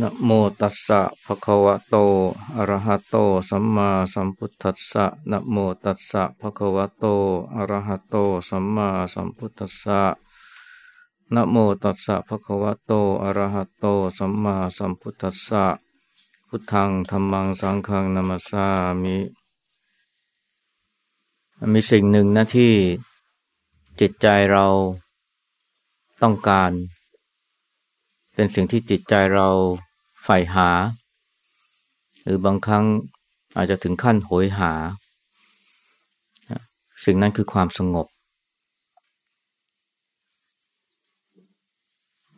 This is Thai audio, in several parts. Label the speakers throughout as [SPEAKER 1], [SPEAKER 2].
[SPEAKER 1] นะโมตัสสะภะคะวะโต อะระหะโต สัมมาสัมพุทธัสสะนะโมตัสสะภะคะวะโต อะระหะโต สัมมาสัมพุทธัสสะนะโมตัสสะภะคะวะโต อะระหะโต สัมมาสัมพุทธัสสะ พุทธังธัมมังสังฆังนามัสสามิ มีสิ่งหนึ่งนะที่จิตใจเราต้องการ เป็นสิ่งที่จิตใจเรา ใฝ่หา หรือบางครั้งอาจจะถึงขั้นโหยหา สิ่งนั้นคือความสงบ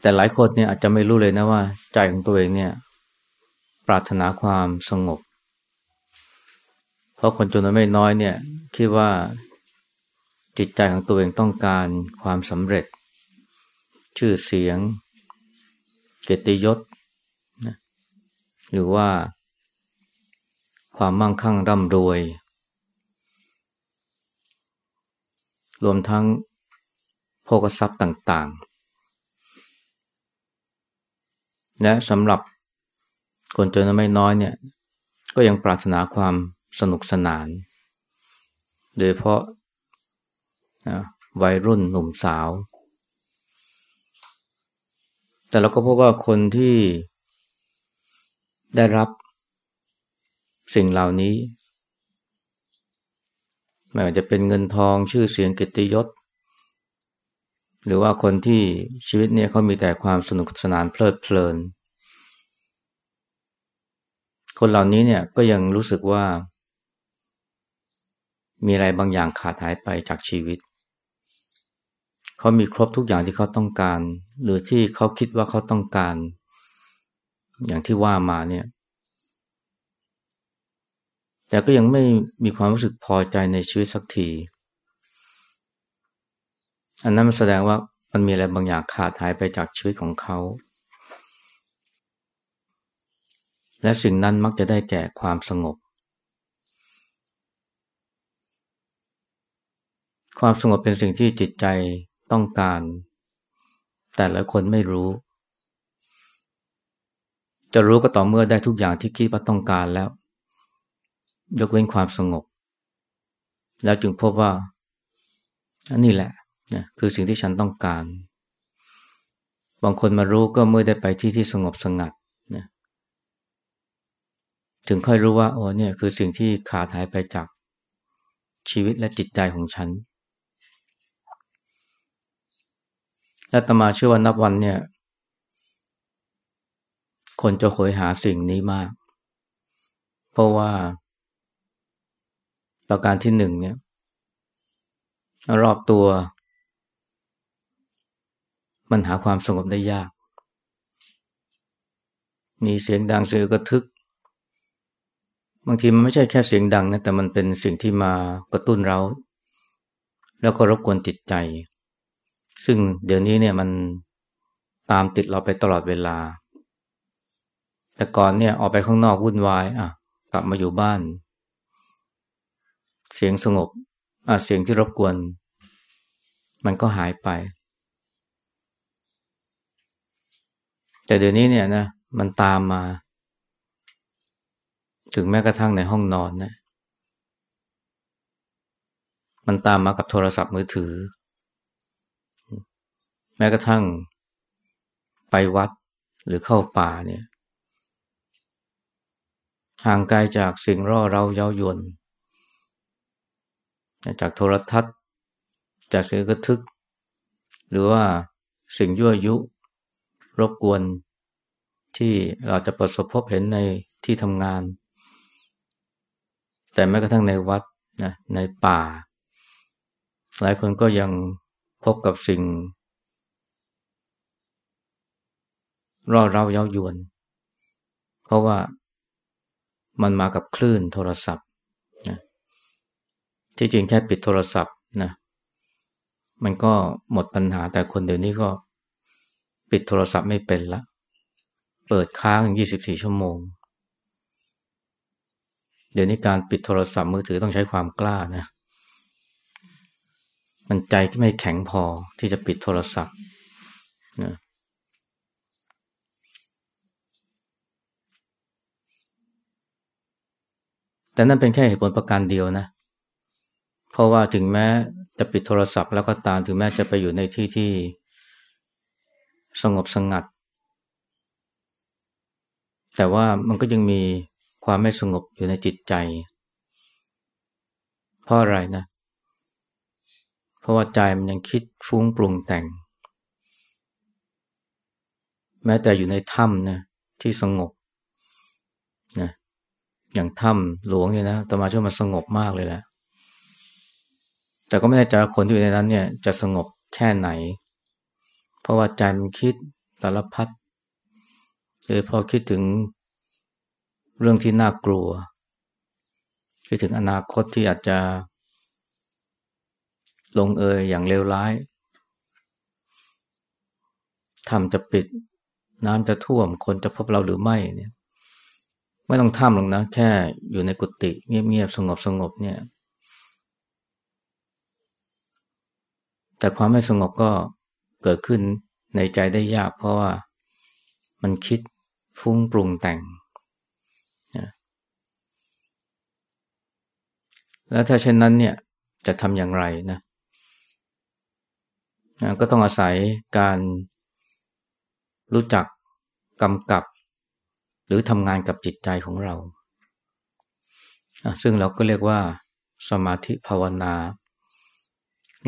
[SPEAKER 1] แต่หลายคนเนี่ยอาจจะไม่รู้เลยนะว่า ใจของตัวเองเนี่ย ปรารถนาความสงบ เพราะคนจำนวนไม่น้อยเนี่ยคิดว่าจิตใจของตัวเองต้องการความสำเร็จ ชื่อเสียง เกียรติยศ หรือว่า ความมั่งคั่งร่ำรวย รวมทั้งโภกทรัพย์ต่างๆ และสำหรับคนจนไม่น้อยเนี่ย ก็ยังปรารถนาความสนุกสนาน โดยเพราะวัยรุ่นหนุ่มสาว แต่เราก็พบว่าคนที่ ได้รับสิ่งเหล่านี้ ไม่ว่าจะเป็นเงินทองชื่อเสียงกิติยศ หรือว่าคนที่ชีวิตเนี่ยเขามีแต่ความสนุกสนานเพลิดเพลิน คนเหล่านี้เนี่ยก็ยังรู้สึกว่า มีอะไรบางอย่างขาดหายไปจากชีวิต เขามีครบทุกอย่างที่เขาต้องการ หรือที่เขาคิดว่าเขาต้องการ อย่างที่ว่ามาเนี่ย แต่ก็ยังไม่มีความรู้สึกพอใจในชีวิตสักที อันนั้นมันแสดงว่ามันมีอะไรบางอย่างขาดหายไปจากชีวิตของเขา และสิ่งนั้นมักจะได้แก่ความสงบ ความสงบเป็นสิ่งที่จิตใจต้องการ แต่ละคนไม่รู้ จะรู้ก็ต่อเมื่อได้ทุกอย่างที่คิดว่าต้องการแล้ว ยกเว้นความสงบ แล้วจึงพบว่าอันนี้แหละนะคือสิ่งที่ฉันต้องการ บางคนมารู้ก็เมื่อได้ไปที่ที่สงบสงัดนะถึงค่อยรู้ว่าโอ้เนี่ยคือสิ่งที่ขาดหายไปจากชีวิตและจิตใจของฉันและตมาเชื่อว่านับวันเนี่ย คนจะโหยหาสิ่งนี้มาก เพราะว่า ประการที่หนึ่งเนี่ย รอบตัว มันหาความสงบได้ยาก มีเสียงดังเสียงกระทึก บางทีมันไม่ใช่แค่เสียงดังนะแต่มันเป็นสิ่งที่มากระตุ้นเรา แล้วก็รบกวนจิตใจ ซึ่งเดี๋ยวนี้เนี่ยมันตามติดเราไปตลอดเวลา แต่ก่อนเนี่ยออกไปข้างนอกวุ่นวายอะกลับมาอยู่บ้าน เสียงสงบอะเสียงที่รบกวน มันก็หายไป แต่เดี๋ยวนี้เนี่ยนะมันตามมา ถึงแม้กระทั่งในห้องนอนนะมันตามมากับโทรศัพท์มือถือ แม้กระทั่งไปวัดหรือเข้าป่าเนี่ย ห่างไกลจากสิ่งร่อเราเย้ายวนจากโทรทัศน์ จากเสียงกระทึก หรือว่าสิ่งยั่วยุ รบกวน ที่เราจะประสบพบเห็นในที่ทำงาน แต่แม้กระทั่งในวัดนะในป่า หลายคนก็ยังพบกับสิ่งร่อเร้าเย้ายวน เพราะว่า มันมากับคลื่นโทรศัพท์นะที่จริงแค่ปิดโทรศัพท์นะมันก็หมดปัญหาแต่คนเดี๋ยวนี้ก็ปิดโทรศัพท์ไม่เป็นละ เปิดค้าง24ชั่วโมง เดี๋ยวนี้การปิดโทรศัพท์มือถือต้องใช้ความกล้านะ มันใจที่ไม่แข็งพอที่จะปิดโทรศัพท์นะ แต่นั่นเป็นแค่เหตุผลประการเดียวนะ เพราะว่าถึงแม้จะปิดโทรศัพท์แล้วก็ตามถึงแม้จะไปอยู่ในที่ที่สงบสงัด แต่ว่ามันก็ยังมีความไม่สงบอยู่ในจิตใจ เพราะอะไรนะ เพราะว่าใจมันยังคิดฟุ้งปรุงแต่ง แม้แต่อยู่ในถ้ำนะที่สงบ อย่างถ้ำหลวงเนี่ยนะตมาช่วยมันสงบมากเลยแหละ แต่ก็ไม่แน่ใจคนที่อยู่ในนั้นเนี่ย จะสงบแค่ไหน เพราะว่าใจมันคิดสารพัดเลยพอคิดถึงเรื่องที่น่ากลัว คิดถึงอนาคตที่อาจจะ ลงเอยอย่างเลวร้ายทำจะปิด น้ำจะท่วมคนจะพบเราหรือไม่เนี่ย ไม่ต้องทำหรอกนะ แค่อยู่ในกุฏิเงียบๆสงบสงบเนี่ย แต่ความไม่สงบก็เกิดขึ้นในใจได้ยาก เพราะว่ามันคิดฟุ้งปรุงแต่งแล้วถ้าเช่นนั้นเนี่ยจะทำอย่างไรนะก็ต้องอาศัยการรู้จักกำกับ หรือทำงานกับจิตใจของเรา ซึ่งเราก็เรียกว่า สมาธิภาวนา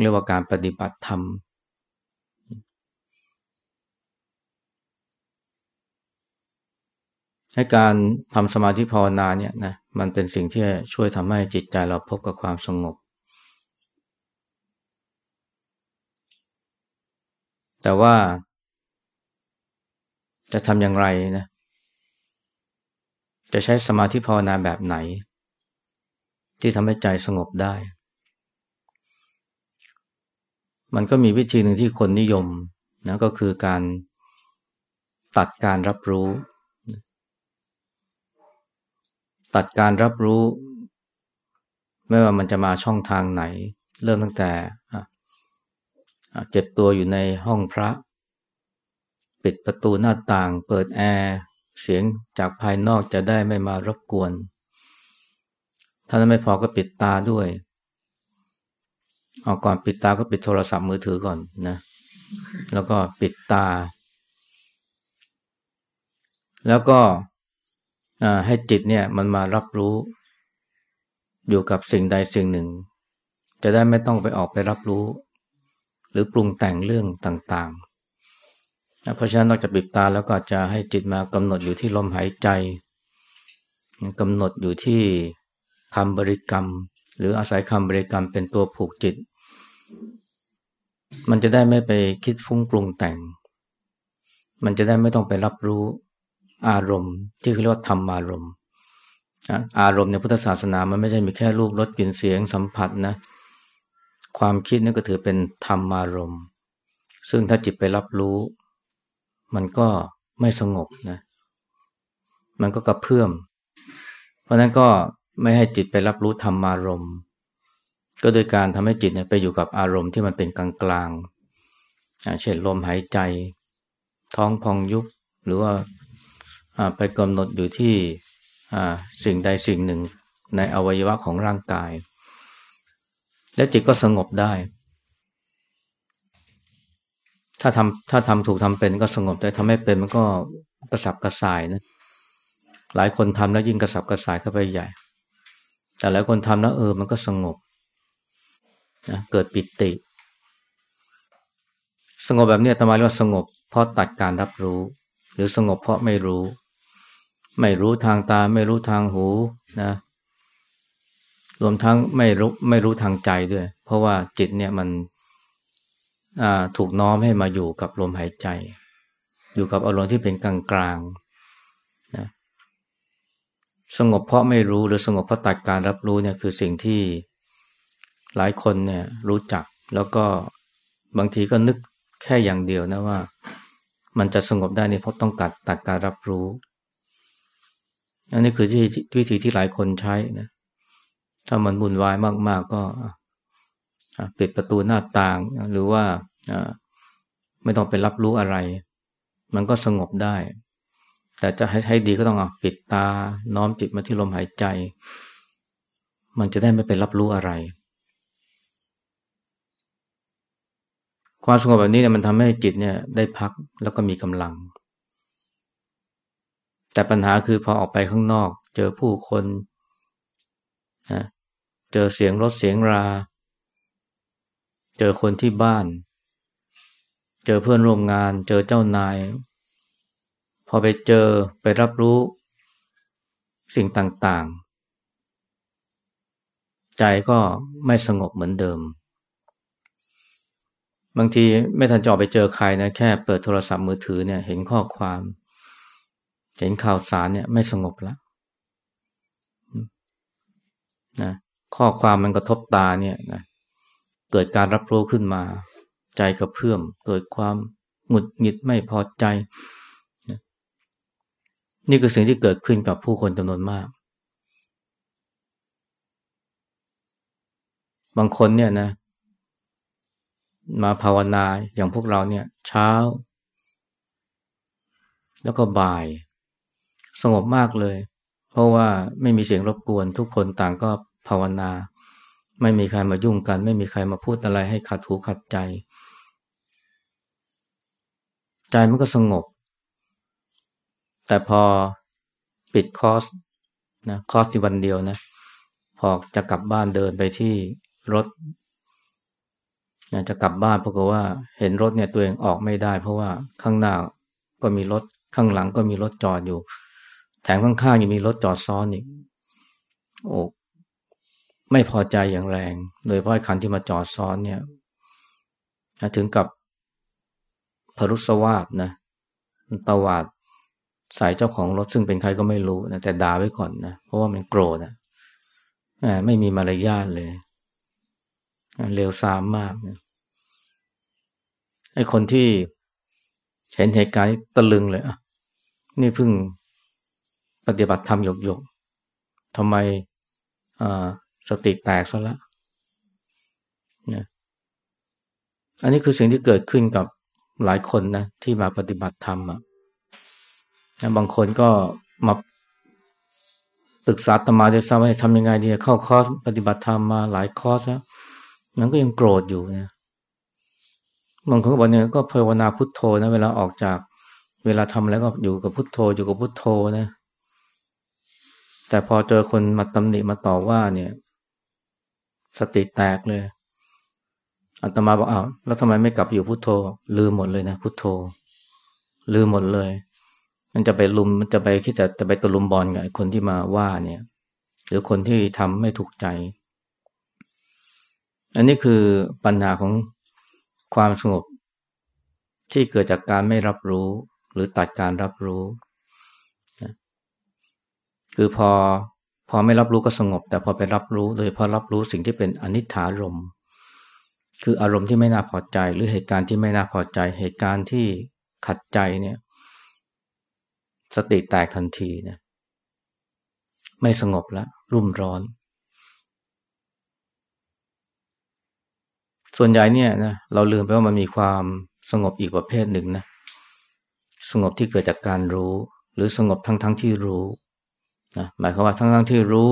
[SPEAKER 1] เรียกว่าการปฏิบัติธรรม ให้การทำสมาธิภาวนาเนี่ยนะมันเป็นสิ่งที่ช่วยทำให้จิตใจเราพบกับความสงบ แต่ว่าจะทำอย่างไรนะ จะใช้สมาธิภาวนาแบบไหน ที่ทำให้ใจสงบได้ มันก็มีวิธีหนึ่งที่คนนิยมนะก็คือการตัดการรับรู้ ตัดการรับรู้ ไม่ว่ามันจะมาช่องทางไหน เริ่มตั้งแต่เก็บตัวอยู่ในห้องพระ ปิดประตูหน้าต่าง เปิดแอร์ เสียงจากภายนอกจะได้ไม่มารบกวน ถ้านั้นไม่พอก็ปิดตาด้วย เอาก่อนปิดตาก็ปิดโทรศัพท์มือถือก่อนนะ แล้วก็ปิดตา แล้วก็ให้จิตเนี่ยมันมารับรู้ อยู่กับสิ่งใดสิ่งหนึ่ง จะได้ไม่ต้องไปออกไปรับรู้ หรือปรุงแต่งเรื่องต่าง เพราะฉะนั้นนอกจากปิดตาแล้วก็จะให้จิตมากำหนดอยู่ที่ลมหายใจกำหนดอยู่ที่คำบริกรรม หรืออาศัยคำบริกรรมเป็นตัวผูกจิต มันจะได้ไม่ไปคิดฟุ้งปรุงแต่ง มันจะได้ไม่ต้องไปรับรู้อารมณ์ ที่เรียกว่าธรรมารมณ์อารมณ์ในพุทธศาสนามันไม่ใช่มีแค่รูปรสกลิ่นเสียงสัมผัสนะ ความคิดนี่ก็ถือเป็นธรรมารมณ์ ซึ่งถ้าจิตไปรับรู้ มันก็ไม่สงบนะมันก็กระเพื่อม เพราะนั้นก็ไม่ให้จิตไปรับรู้ธรรมารมณ์ ก็โดยการทำให้จิตเนี่ยไปอยู่กับอารมณ์ที่มันเป็นกลางกลางเช่นลมหายใจ ท้องพองยุบหรือว่าไปกำหนดอยู่ที่สิ่งใดสิ่งหนึ่งในอวัยวะของร่างกาย และจิตก็สงบได้ ถ้าทำถ้าทำถูกทำเป็นก็สงบแต่ทำไม่เป็นมันก็กระสับกระส่ายนะหลายคนทำแล้วยิ่งกระสับกระส่ายเข้าไปใหญ่ แต่หลายคนทำแล้วเออมันก็สงบนะเกิดปิติ สงบแบบนี้ธรรมเรียกว่าสงบ เพราะตัดการรับรู้ หรือสงบเพราะไม่รู้ ไม่รู้ทางตา ไม่รู้ทางหูนะรวมทั้งไม่รู้ไม่รู้ทางใจด้วย เพราะว่าจิตเนี่ยมัน ถูกน้อมให้มาอยู่กับลมหายใจ อยู่กับอารมณ์ที่เป็นกลางกลางนะสงบเพราะไม่รู้หรือสงบเพราะตัดการรับรู้เนี่ยคือสิ่งที่หลายคนเนี่ยรู้จักแล้วก็บางทีก็นึกแค่อย่างเดียวนะว่า มันจะสงบได้เนี่ยเพราะต้องกัดตัดการรับรู้อันนี้คือที่วิธีที่หลายคนใช้นะถ้ามันบุ่นวายมาก ๆ ก็ ปิดประตูหน้าต่างหรือว่าไม่ต้องไปรับรู้อะไร มันก็สงบได้ แต่จะให้ให้ดีก็ต้องปิดตา น้อมจิตมาที่ลมหายใจ มันจะได้ไม่ไปรับรู้อะไร ความสงบแบบนี้เนี่ยมันทำให้จิตเนี่ยได้พักแล้วก็มีกำลัง แต่ปัญหาคือพอออกไปข้างนอก เจอผู้คนนะเจอเสียงรถเสียงรา เจอคนที่บ้าน เจอเพื่อนร่วมงาน เจอเจ้านาย พอไปเจอไปรับรู้สิ่งต่างๆ ใจก็ไม่สงบเหมือนเดิม บางทีไม่ทันจอไปเจอใครนะแค่เปิดโทรศัพท์มือถือเนี่ยเห็นข้อความ เห็นข่าวสารเนี่ยไม่สงบแล้วนะข้อความมันกระทบตาเนี่ยนะ เกิดการรับรู้ขึ้นมา ใจกระเพื่อม เกิดความหงุดหงิดไม่พอใจ นี่คือสิ่งที่เกิดขึ้นกับผู้คนจำนวนมาก บางคนเนี่ยนะ มาภาวนาอย่างพวกเราเนี่ย เช้า แล้วก็บ่าย สงบมากเลย เพราะว่าไม่มีเสียงรบกวนทุกคนต่างก็ภาวนา ไม่มีใครมายุ่งกัน ไม่มีใครมาพูดอะไรให้ขัดหูขัดใจ ใจมันก็สงบ แต่พอปิดคอร์สนะคอร์สที่วันเดียวนะ พอจะกลับบ้านเดินไปที่รถนะจะกลับบ้านเพราะว่าเห็นรถเนี่ยตัวเองออกไม่ได้ เพราะว่าข้างหน้าก็มีรถข้างหลังก็มีรถจอดอยู่ แถมข้างๆยังมีรถจอดซ้อนอีกโอ้ ไม่พอใจอย่างแรง โดยเพราะคันที่มาจอดซ้อนเนี่ยถึงกับพรุสวาสนะตวาดใส่เจ้าของรถซึ่งเป็นใครก็ไม่รู้นะแต่ด่าไว้ก่อนนะเพราะว่ามันโกรธนะไม่มีมารยาทเลยเลวทรามมากนะไอ้คนที่เห็นเหตุการณ์ตะลึงเลยอะนี่เพิ่งปฏิบัติธรรมหยกหยกทำไม สติแตกซะละนะอันนี้คือสิ่งที่เกิดขึ้นกับหลายคนนะที่มาปฏิบัติธรรมอะบางคนก็มาปรึกษาตมาด้วยซ้ำว่าทำยังไงดีเข้าคอร์สปฏิบัติธรรมมาหลายคอร์สแล้วมันก็ยังโกรธอยู่นะบางคนก็บอกเนี่ยก็ภาวนาพุทโธนะ เวลาออกจาก เวลาทำแล้วก็อยู่กับพุทโธอยู่กับพุทโธนะ แต่พอเจอคนมาตำหนิมาต่อว่าเนี่ย สติแตกเลยอัตมาบอกอ้าวแล้วทำไมไม่กลับอยู่พุทโธ ลืมหมดเลยนะพุทโธ ลืมหมดเลย มันจะไปลุมมันจะไปคิดจะจะไปตะลุมบอลกับคนที่มาว่าเนี่ย หรือคนที่ทำไม่ถูกใจ อันนี้คือปัญหาของความสงบ ที่เกิดจากการไม่รับรู้ หรือตัดการรับรู้ คือพอ พอไม่รับรู้ก็สงบ แต่พอไปรับรู้โดยพอรับรู้สิ่งที่เป็นอนิจฐารมคืออารมณ์ที่ไม่น่าพอใจ หรือเหตุการณ์ที่ไม่น่าพอใจ เหตุการณ์ที่ขัดใจเนี่ย สติแตกทันทีนะไม่สงบแล้วรุ่มร้อน ส่วนใหญ่เนี่ยนะเราลืมไปว่ามันมีความสงบอีกประเภทหนึ่งนะสงบที่เกิดจากการรู้ หรือสงบทั้งทั้งที่รู้ นะหมายความว่าทั้งทั้งที่รู้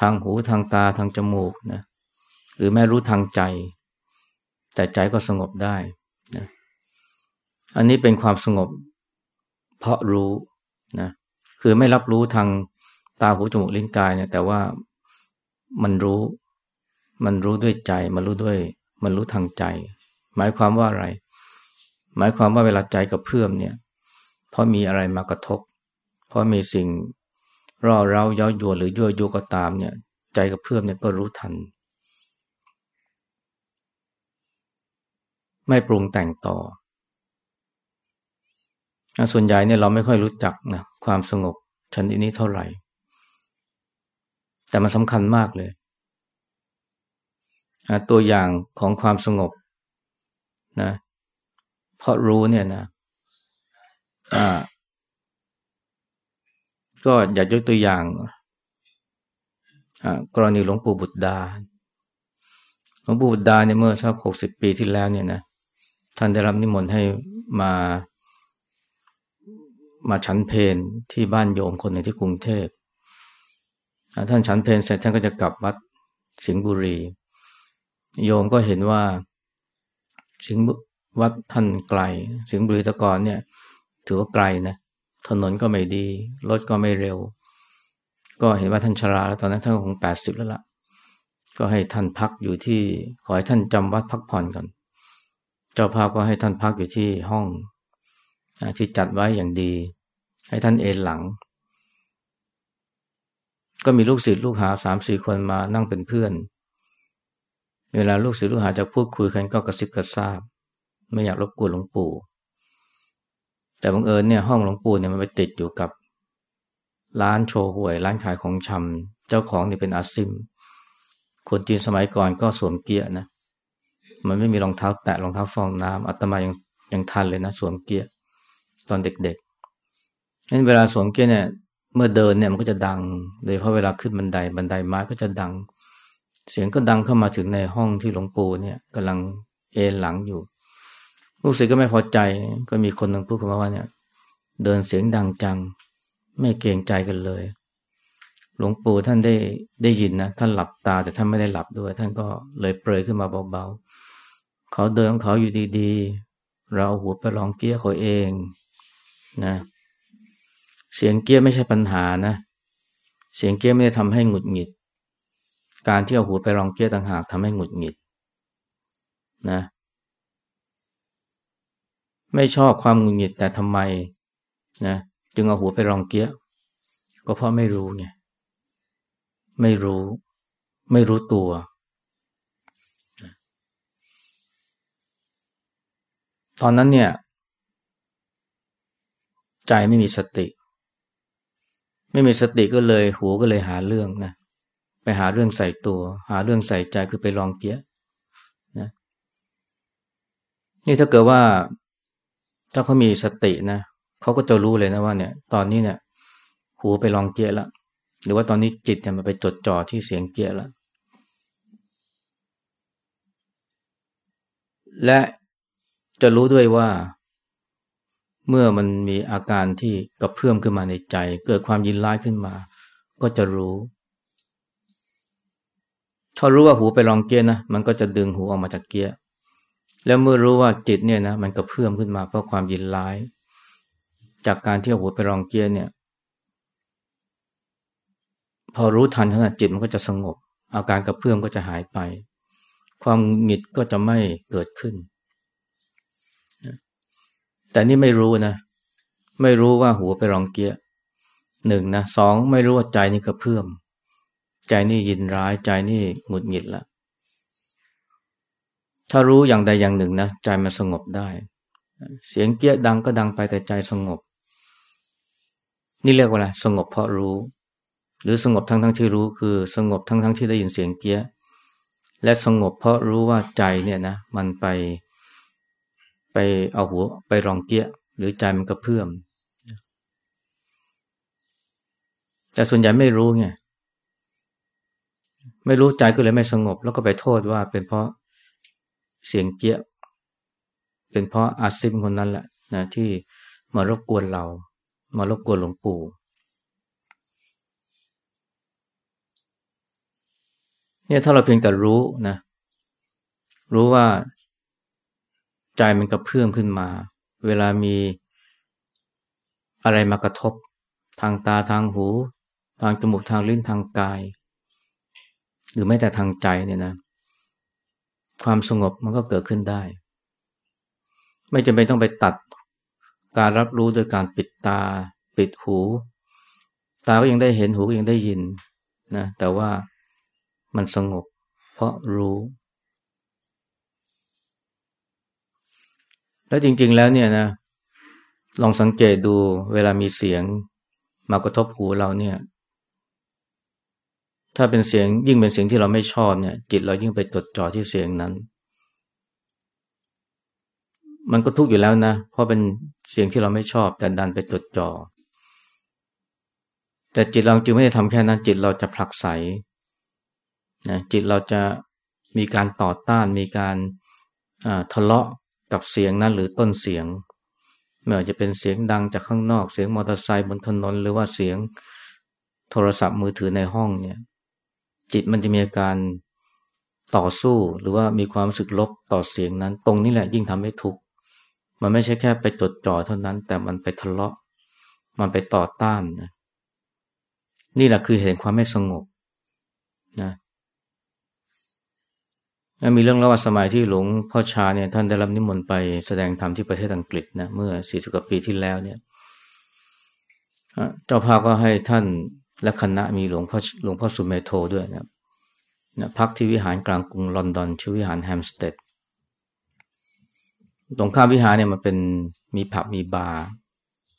[SPEAKER 1] ทางหูทางตาทางจมูกนะหรือแม้รู้ทางใจ แต่ใจก็สงบได้นะอันนี้เป็นความสงบ เพราะรู้นะคือไม่รับรู้ทางตาหูจมูกลิ้นกายเนี่ยแต่ว่ามันรู้ มันรู้ด้วยใจ มันรู้ด้วย มันรู้ทางใจ หมายความว่าอะไร หมายความว่าเวลาใจกับเพื่อมเนี่ย เพราะมีอะไรมากระทบ เพราะมีสิ่ง ร่อเร้าย้อยวนหรือยั่วยุก็ตามเนี่ย ใจกับเพื่อมเนี่ยก็รู้ทัน ไม่ปรุงแต่งต่อ ส่วนใหญ่เนี่ยเราไม่ค่อยรู้จักนะความสงบชนิดนี้เท่าไหร่ แต่มันสำคัญมากเลย ตัวอย่างของความสงบนะเพราะรู้เนี่ยนะอ่า ก็อยากยกตัวอย่างกรณีหลวงปู่บุตรดา หลวงปู่บุตรดาเนี่ยเมื่อสักหกสิบปีที่แล้วเนี่ยนะท่านได้รับนิมนต์ให้มามาชั้นเพนที่บ้านโยมคนหนึ่งที่กรุงเทพท่านฉันเพลเสร็จท่านก็จะกลับวัดสิงห์บุรี โยมก็เห็นว่าสิงห์วัดท่านไกล สิงห์บุรีตะกอนเนี่ย ถือว่าไกลนะ ถนนก็ไม่ดี รถก็ไม่เร็ว ก็เห็นว่าท่านชราแล้วตอนนั้นท่านคงแปดสิบแล้วละ่ะ ก็ให้ท่านพักอยู่ที่ขอให้ท่านจำวัดพักผ่อนก่อน เจ้าภาพก็ให้ท่านพักอยู่ที่ห้องที่จัดไว้อย่างดี ให้ท่านเอนหลัง ก็มีลูกศิษย์ลูกหาสามสี่คนมานั่งเป็นเพื่อน เวลาลูกศิษย์ลูกหาจะพูดคุยกันก็กระซิบกระซาบ ไม่อยากรบกวนหลวงปู่ แต่บังเอิญเนี่ยห้องหลวงปู่เนี่ยมันไปติดอยู่กับร้านโชว์หวย ร้านขายของชำเจ้าของนี่เป็นอาซิม คนจีนสมัยก่อนก็สวมเกียร์นะ มันไม่มีรองเท้าแตะรองเท้าฟองน้ำอัตมายังยังทันเลยนะสวมเกียร์ตอนเด็กๆนั้นเวลาสวมเกียร์เนี่ย เมื่อเดินเนี่ยมันก็จะดังโดยเพราะเวลาขึ้นบันไดบันไดไม้ก็จะดัง เสียงก็ดังเข้ามาถึงในห้องที่หลวงปู่เนี่ยกำลังเอนหลังอยู่ ลูกศิษย์ก็ไม่พอใจ ก็มีคนหนึ่งพูดขึ้นมาว่าเนี่ย เดินเสียงดังจัง ไม่เกรงใจกันเลย หลวงปู่ท่านได้ได้ยินนะท่านหลับตาแต่ท่านไม่ได้หลับด้วย ท่านก็เลยเปรยขึ้นมาเบาๆเขาเดินของเขาอยู่ดีๆ เราหัวไปลองเกี้ยเขาเองนะ เสียงเกี้ยไม่ใช่ปัญหานะ เสียงเกี้ยไม่ได้ทำให้หงุดหงิด การที่เอาหูไปรองเกี้ยต่างหากทำให้หงุดหงิดนะ ไม่ชอบความหงุดหงิดแต่ทำไมนะจึงเอาหูไปรองเกี้ยก็เพราะไม่รู้ไงไม่รู้ ไม่รู้ตัว ตอนนั้นเนี่ย ใจไม่มีสติ ไม่มีสติก็เลยหูก็เลยหาเรื่องนะไปหาเรื่องใส่ตัว หาเรื่องใส่ใจคือไปลองเกี้ยนะนี่ถ้าเกิดว่า ถ้าเขามีสตินะเขาก็จะรู้เลยนะว่าเนี่ย ตอนนี้เนี่ย หูไปลองเกี้ยแล้วหรือว่าตอนนี้จิตเนี่ยมันไปจดจ่อที่เสียงเกี้ยแล้วและจะรู้ด้วยว่า เมื่อมันมีอาการที่กระเพื่อมขึ้นมาในใจ เกิดความยินร้ายขึ้นมา ก็จะรู้ถ้ารู้ว่าหูไปลองเกียร์นะมันก็จะดึงหูออกมาจากเกียร์ แล้วเมื่อรู้ว่าจิตเนี่ยนะมันกระเพื่อมขึ้นมาเพราะความยินร้าย จากการที่เอาหูไปลองเกียร์เนี่ย พอรู้ทันขณะจิตมันก็จะสงบ อาการกระเพื่อมก็จะหายไป ความหงิดก็จะไม่เกิดขึ้น แต่นี่ไม่รู้นะ ไม่รู้ว่าหัวไปรองเกียหนึ่งนะสองไม่รู้ว่าใจนี่กระเพื่อม ใจนี่ยินร้ายใจนี่หงุดหงิดละ ถ้ารู้อย่างใดอย่างหนึ่งนะใจมันสงบได้ เสียงเกี้ยดังก็ดังไปแต่ใจสงบ นี่เรียกว่าอะไรสงบเพราะรู้ หรือสงบทั้งทั้งที่รู้คือสงบทั้งทั้งที่ได้ยินเสียงเกี้ย และสงบเพราะรู้ว่าใจเนี่ยนะมันไป ไปเอาหัวไปรองเกี้ย หรือใจมันกระเพื่อมแต่ส่วนใหญ่ไม่รู้ไงไม่รู้ใจก็เลยไม่สงบ แล้วก็ไปโทษว่าเป็นเพราะ เสียงเกี้ยเป็นเพราะอาซิมคนนั้นแหละนะที่มารบกวนเรา มารบกวนหลวงปู่ เนี่ยถ้าเราเพียงแต่รู้นะ รู้ว่าใจมันกระเพื่อมขึ้นมา เวลามีอะไรมากระทบ ทางตาทางหู ทางจมูกทางลิ้นทางกาย หรือแม้แต่ทางใจเนี่ยนะ ความสงบมันก็เกิดขึ้นได้ ไม่จำเป็นต้องไปตัดการรับรู้โดยการปิดตา ปิดหู ตาก็ยังได้เห็นหูก็ยังได้ยินนะแต่ว่ามันสงบ เพราะรู้ แล้วจริง ๆแล้วเนี่ยนะ ลองสังเกตดูเวลามีเสียงมากระทบหูเราเนี่ย ถ้าเป็นเสียงยิ่งเป็นเสียงที่เราไม่ชอบเนี่ย จิตเรายิ่งไปจดจ่อที่เสียงนั้น มันก็ทุกข์อยู่แล้วนะเพราะเป็นเสียงที่เราไม่ชอบ แต่ดันไปจดจ่อแต่จิตเราจึงไม่ได้ทำแค่นั้น จิตเราจะผลักไสนะจิตเราจะมีการต่อต้านมีการทะเลาะกับเสียงนั้นหรือต้นเสียงไม่ว่าจะเป็นเสียงดังจากข้างนอกเสียงมอเตอร์ไซค์บนถนนหรือว่าเสียงโทรศัพท์มือถือในห้องเนี่ย จิตมันจะมีอาการต่อสู้หรือว่ามีความรู้สึกลบต่อเสียงนั้น ตรงนี้แหละยิ่งทำให้ทุกข์มันไม่ใช่แค่ไปจดจ่อเท่านั้น แต่มันไปทะเลาะ มันไปต่อต้านนะนี่แหละคือเห็นความไม่สงบนะมีเรื่องเล่าว่าสมัยที่หลวงพ่อชาเนี่ยท่านได้รับนิมนต์ไปแสดงธรรมที่ประเทศอังกฤษนะเมื่อสี่สิบกว่าปีที่แล้วเนี่ยเจ้าภาพก็ให้ท่าน และคณะมีหลวงพ่อหลวงพ่อสุเมโทด้วยนะนะพักที่วิหารกลางกรุงลอนดอนชื่อวิหารแฮมสเตดตรงข้ามวิหารเนี่ยมันเป็นมีผับมีบาร์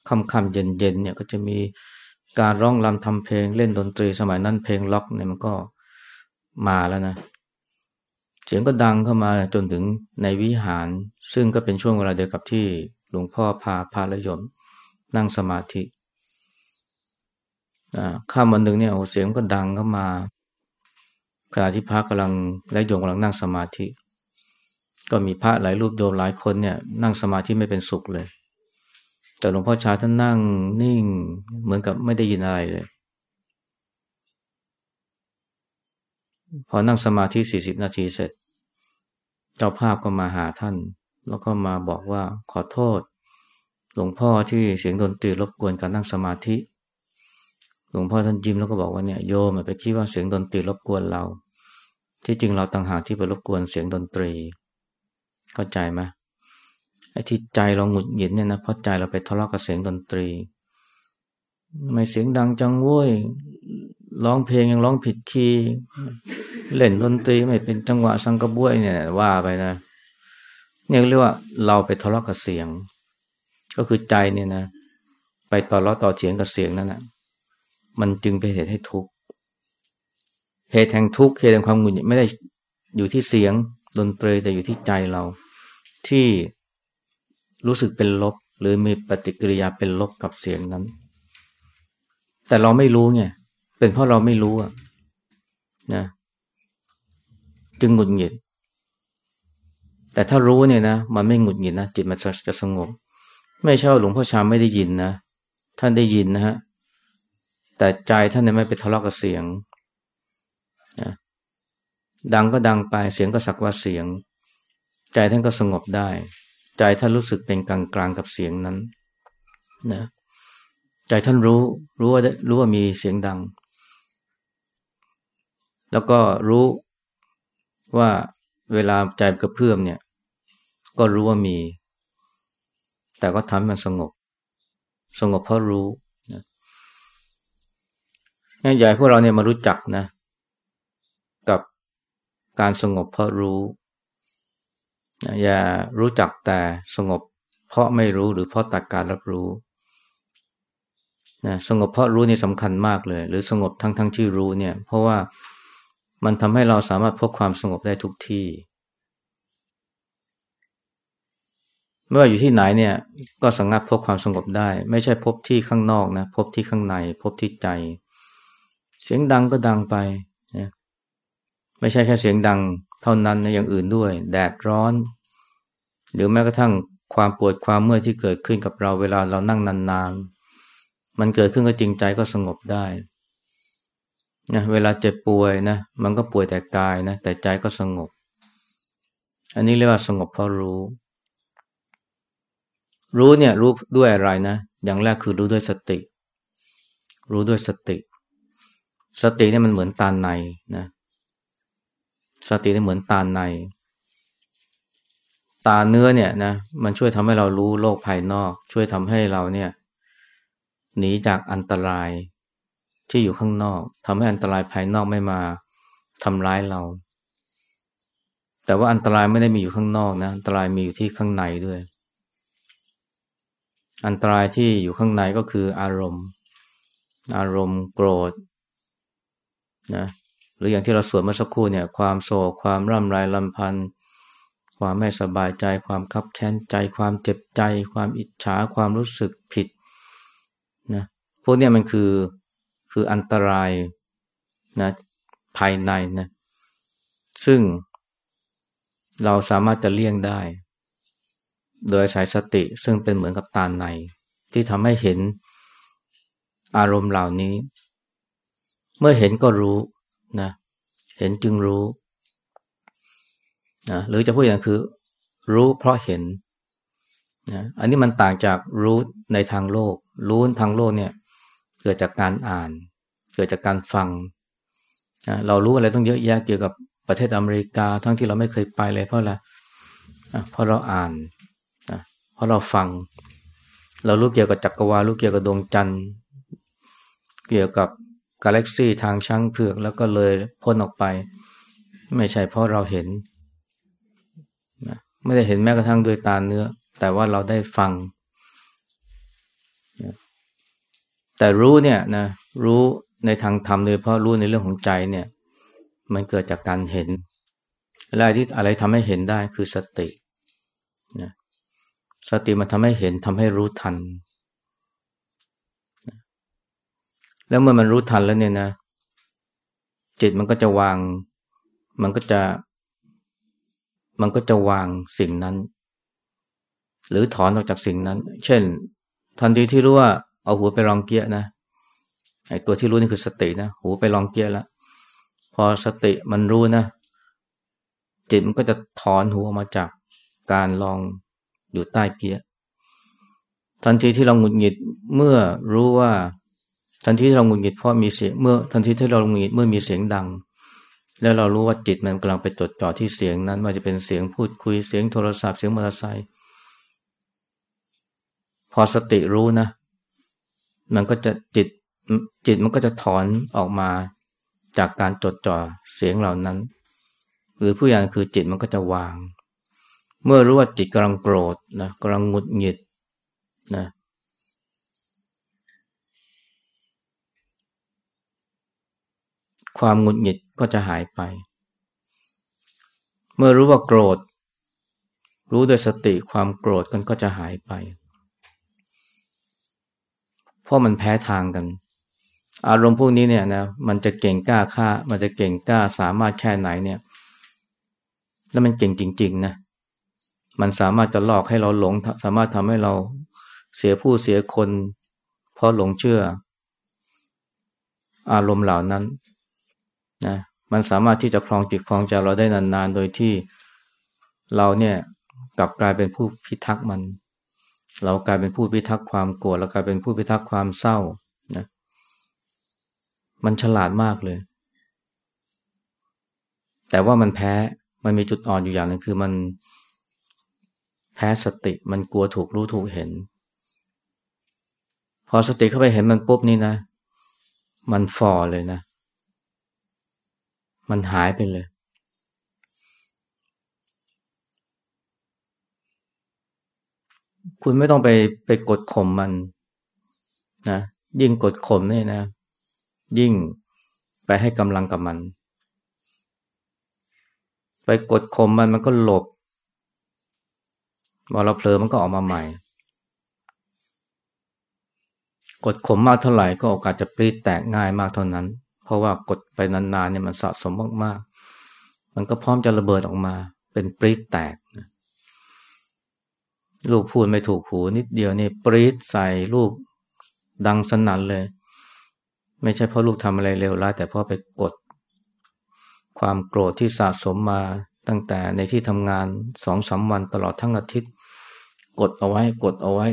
[SPEAKER 1] ค่ำๆเย็นๆเนี่ยก็จะมีการร้องรำทำเพลงเล่นดนตรีสมัยนั้นเพลงล็อกเนี่ยมันก็มาแล้วนะ เสียงก็ดังเข้ามาจนถึงในวิหาร ซึ่งก็เป็นช่วงเวลาเดียวกับที่หลวงพ่อพาพาลยม นั่งสมาธิ ข้ามวันหนึ่งเนี่ยโอ้เสียงก็ดังเข้ามาขณะที่พระกำลังและโยมกำลังนั่งสมาธิ ก็มีพระหลายรูปโยมหลายคนเนี่ย นั่งสมาธิไม่เป็นสุขเลย แต่หลวงพ่อชาท่านนั่งนิ่งเหมือนกับไม่ได้ยินอะไรเลย พอนั่งสมาธิสี่สิบนาทีเสร็จ เจ้าภาพก็มาหาท่าน แล้วก็มาบอกว่าขอโทษ หลวงพ่อที่เสียงดนตรีรบกวนการนั่งสมาธิ หลวงพ่อท่านยิ้มแล้วก็บอกว่าเนี่ยโยมไปคิดว่าเสียงดนตรีรบกวนเรา ที่จริงเราต่างหากที่ไปรบกวนเสียงดนตรี เข้าใจไหมไอ้ที่ใจเราหงุดหงิดเนี่ยนะเพราะใจเราไปทะเลาะกับเสียงดนตรีไม่เสียงดังจังโว้ยร้องเพลงยังร้องผิดคีย์เล่นดนตรีไม่เป็นจังหวะสังกะบุ้ยเนี่ยว่าไปนะเนี่ยเรียกว่าเราไปทะเลาะกับเสียง ก็คือใจเนี่ยนะ ไปต่อล้อต่อเถียงกับเสียงนั่นแหะ มันจึงเป็นเหตุให้ทุกข์เหตุแห่งทุกข์เหตุแห่งความหงุดหงิดไม่ได้อยู่ที่เสียงดนตรีแต่อยู่ที่ใจเราที่รู้สึกเป็นลบ หรือมีปฏิกิริยาเป็นลบกับเสียงนั้น แต่เราไม่รู้ไงเป็นเพราะเราไม่รู้อะนะจึงหงุดหงิด แต่ถ้ารู้เนี่ยนะมันไม่หงุดหงิดนะจิตมันจะสงบ ไม่ใช่หลวงพ่อชามไม่ได้ยินนะท่านได้ยินนะฮะ แต่ใจท่านเนี่ยไม่ไปทะเลาะกับเสียงนะดังก็ดังไปเสียงก็สักว่าเสียง ใจท่านก็สงบได้ ใจท่านรู้สึกเป็นกลางกลางกับเสียงนั้นนะใจท่านรู้รู้ว่ารู้ว่ามีเสียงดัง แล้วก็รู้ว่าเวลาใจกระเพื่อมเนี่ย ก็รู้ว่ามี แต่ก็ทำมันสงบ สงบเพราะรู้ อยากให้พวกเราเนี่ยมารู้จักนะ กับการสงบเพราะรู้ อย่ารู้จักแต่สงบ เพราะไม่รู้หรือเพราะตัดการรับรู้นะสงบเพราะรู้นี่สำคัญมากเลย หรือสงบทั้งทั้งที่รู้เนี่ย เพราะว่ามันทำให้เราสามารถพบความสงบได้ทุกที่ไม่ว่าอยู่ที่ไหนเนี่ยก็สามารถพบความสงบได้ ไม่ใช่พบที่ข้างนอกนะ พบที่ข้างใน พบที่ใจ เสียงดังก็ดังไปนะไม่ใช่แค่เสียงดังเท่านั้นนะอย่างอื่นด้วย แดดร้อน หรือแม้กระทั่งความปวดความเมื่อยที่เกิดขึ้นกับเราเวลาเรานั่งนานๆ มันเกิดขึ้นก็จริงใจก็สงบได้นะเวลาเจ็บป่วยนะมันก็ป่วยแต่กายนะแต่ใจก็สงบ อันนี้เรียกว่าสงบเพราะรู้ รู้เนี่ยรู้ด้วยอะไรนะ อย่างแรกคือรู้ด้วยสติ รู้ด้วยสติ สติเนี่ยมันเหมือนตาในนะสติเนี่ยเหมือนตาใน ตาเนื้อเนี่ยนะมันช่วยทำให้เรารู้โลกภายนอก ช่วยทำให้เราเนี่ยหนีจากอันตรายที่อยู่ข้างนอกทำให้อันตรายภายนอกไม่มาทำร้ายเรา แต่ว่าอันตรายไม่ได้มีอยู่ข้างนอกนะ อันตรายมีอยู่ที่ข้างในด้วย อันตรายที่อยู่ข้างในก็คืออารมณ์ อารมณ์โกรธ นะหรืออย่างที่เราสวดเมื่อสักครู่เนี่ยความโศกความร่ำไรลำพันธ์ความไม่สบายใจ ความคับแค้นใจ ความเจ็บใจ ความอิจฉาความรู้สึกผิดนะพวกนี้มันคือคืออันตรายนะภายในนะซึ่งเราสามารถจะเลี่ยงได้ โดยใช้สติซึ่งเป็นเหมือนกับตาใน ที่ทำให้เห็นอารมณ์เหล่านี้ เมื่อเห็นก็รู้นะ เห็นจึงรู้นะหรือจะพูดอย่างคือ รู้เพราะเห็นนะอันนี้มันต่างจากรู้ในทางโลก รู้ทางโลกเนี่ย เกิดจากการอ่าน เกิดจากการฟังนะเรารู้อะไรต้องเยอะแยะเกี่ยวกับประเทศอเมริกา ทั้งที่เราไม่เคยไปเลยเพราะอะไรเพราะเราอ่านเพราะเราฟัง เรารู้เกี่ยวกับจักรวาลรู้เกี่ยวกับดวงจันทร์ เกี่ยวกับ กาแล็กซี่ทางช้างเผือกแล้วก็เลยพ้นออกไป ไม่ใช่เพราะเราเห็นไม่ได้เห็นแม้กระทั่งด้วยตาเนื้อ แต่ว่าเราได้ฟัง แต่รู้เนี่ยนะรู้ในทางธรรมโดยเพราะรู้ในเรื่องของใจเนี่ย มันเกิดจากการเห็นอะไรที่อะไรทำให้เห็นได้คือสตินะสติมันทำให้เห็นทำให้รู้ทัน แล้วเมื่อมันรู้ทันแล้วเนี่ยนะ จิตมันก็จะวาง มันก็จะ มันก็จะวางสิ่งนั้น หรือถอนออกจากสิ่งนั้น เช่น ทันทีที่รู้ว่าเอาหัวไปรองเกียนะไอ้ตัวที่รู้นี่คือสตินะหูไปลองเกียแล้วพอสติมันรู้นะ จิตมันก็จะถอนหูออกมาจากการลองอยู่ใต้เกียร์ทันทีที่เราหงุดหงิดเมื่อรู้ว่า ทันทีที่เราหงุดหงิดเพราะมีเสียงเมื่อทันทีที่เราหงุดหงิดเมื่อมีเสียงดัง แล้วเรารู้ว่าจิตมันกำลังไปจดจ่อที่เสียงนั้นว่าจะเป็นเสียงพูดคุยเสียงโทรศัพท์เสียงมอเตอร์ไซค์พอสติรู้นะ มันก็จะจิตจิตมันก็จะถอนออกมาจากการจดจ่อเสียงเหล่านั้น หรือผู้อย่างคือจิตมันก็จะวาง เมื่อรู้ว่าจิตกำลังโกรธนะกำลังหงุดหงิดนะ ความหงุดหงิดก็จะหายไป เมื่อรู้ว่าโกรธ รู้โดยสติความโกรธกันก็จะหายไป เพราะมันแพ้ทางกัน อารมณ์พวกนี้เนี่ยนะมันจะเก่งกล้าฆ่า มันจะเก่งกล้าสามารถแค่ไหนเนี่ย แล้วมันเก่งจริง ๆ นะ มันสามารถจะหลอกให้เราหลง สามารถทำให้เราเสียผู้เสียคน เพราะหลงเชื่อ อารมณ์เหล่านั้น นะมันสามารถที่จะครองจิตครองใจเราได้นานๆ โดยที่เราเนี่ยกลับกลายเป็นผู้พิทักษ์มัน เรากลายเป็นผู้พิทักษ์ความโกรธเรากลายเป็นผู้พิทักษ์ความเศร้านะมันฉลาดมากเลย แต่ว่ามันแพ้มันมีจุดอ่อนอยู่อย่างหนึ่งคือมันแพ้สติมันกลัวถูกรู้ถูกเห็น พอสติเข้าไปเห็นมันปุ๊บนี่นะ มันฟอเลยนะ มันหายไปเลย คุณไม่ต้องไปไปกดข่มมันนะยิ่งกดข่มเนี่ยนะ ยิ่งไปให้กำลังกับมัน ไปกดข่มมันมันก็หลบพอเราเผลอมันก็ออกมาใหม่ กดข่มมากเท่าไหร่ก็โอกาสจะปรีดแตกง่ายมากเท่านั้น ราะว่ากดไปนานๆเนี่ยมันสะสมมากๆ มันก็พร้อมจะระเบิดออกมา เป็นปรีดแตกลูกพูดไม่ถูกหูนิดเดียวนี่ปรีดใส่ลูกดังสนั่นเลย ไม่ใช่เพราะลูกทำอะไรเลวร้ายแต่เพราะไปกด ความโกรธที่สะสมมาตั้งแต่ในที่ทำงานสองสาวันตลอดทั้งอาทิตย์ กดเอาไว้กดเอาไว้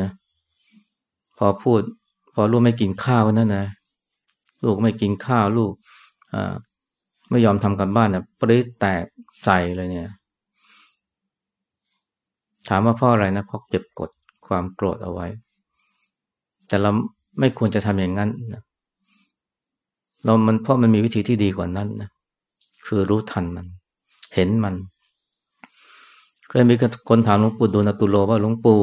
[SPEAKER 1] นะพอพูด พอลูกไม่กินข้าวนั่นนะ ลูกไม่กินข้าวลูกไม่ยอมทำกันบ้านเนะปริแตกใส่เลยเนี่ย ถามว่าเพราะอะไรนะเพราะเก็บกดความโกรธเอาไว้ แต่เราไม่ควรจะทำอย่างนั้นนะเรามันเพราะมันมีวิธีที่ดีกว่านั้นนะคือรู้ทันมัน เห็นมัน เคยมีคนถามหลวงปู่ดูลตุโลว่าหลวงปู่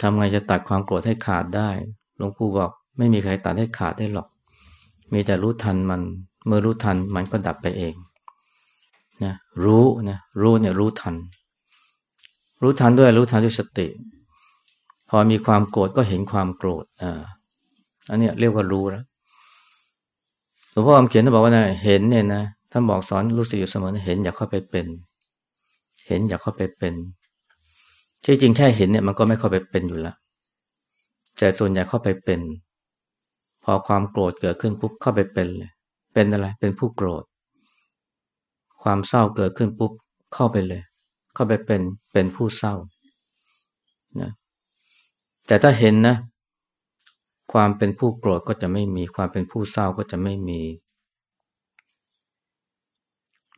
[SPEAKER 1] ทำไงจะตัดความโกรธให้ขาดได้ หลวงปู่บอก ไม่มีใครตัดให้ขาดได้หรอก มีแต่รู้ทันมัน เมื่อรู้ทันมันก็ดับไปเองนะรู้นะรู้เนี่ยรู้ทัน รู้ทันด้วยรู้ทันด้วยสติ พอมีความโกรธก็เห็นความโกรธอ่าอันนี้เรียกว่ารู้แล้วหลวงพ่อคำเขียนท่านบอกว่านะเห็นเนี่ยนะท่านบอกสอนรู้สึกอยู่เสมอเห็นอย่าเข้าไปเป็น เห็นอย่าเข้าไปเป็นที่จริงแค่เห็นเนี่ยมันก็ไม่เข้าไปเป็นอยู่แล้วแต่ส่วนใหญ่เข้าไปเป็น พอความโกรธเกิดขึ้นปุ๊บเข้าไปเป็นเลย เป็นอะไร เป็นผู้โกรธ ความเศร้าเกิดขึ้นปุ๊บเข้าไปเลย เข้าไปเป็น เป็นผู้เศร้านะแต่ถ้าเห็นนะ ความเป็นผู้โกรธก็จะไม่มี ความเป็นผู้เศร้าก็จะไม่มี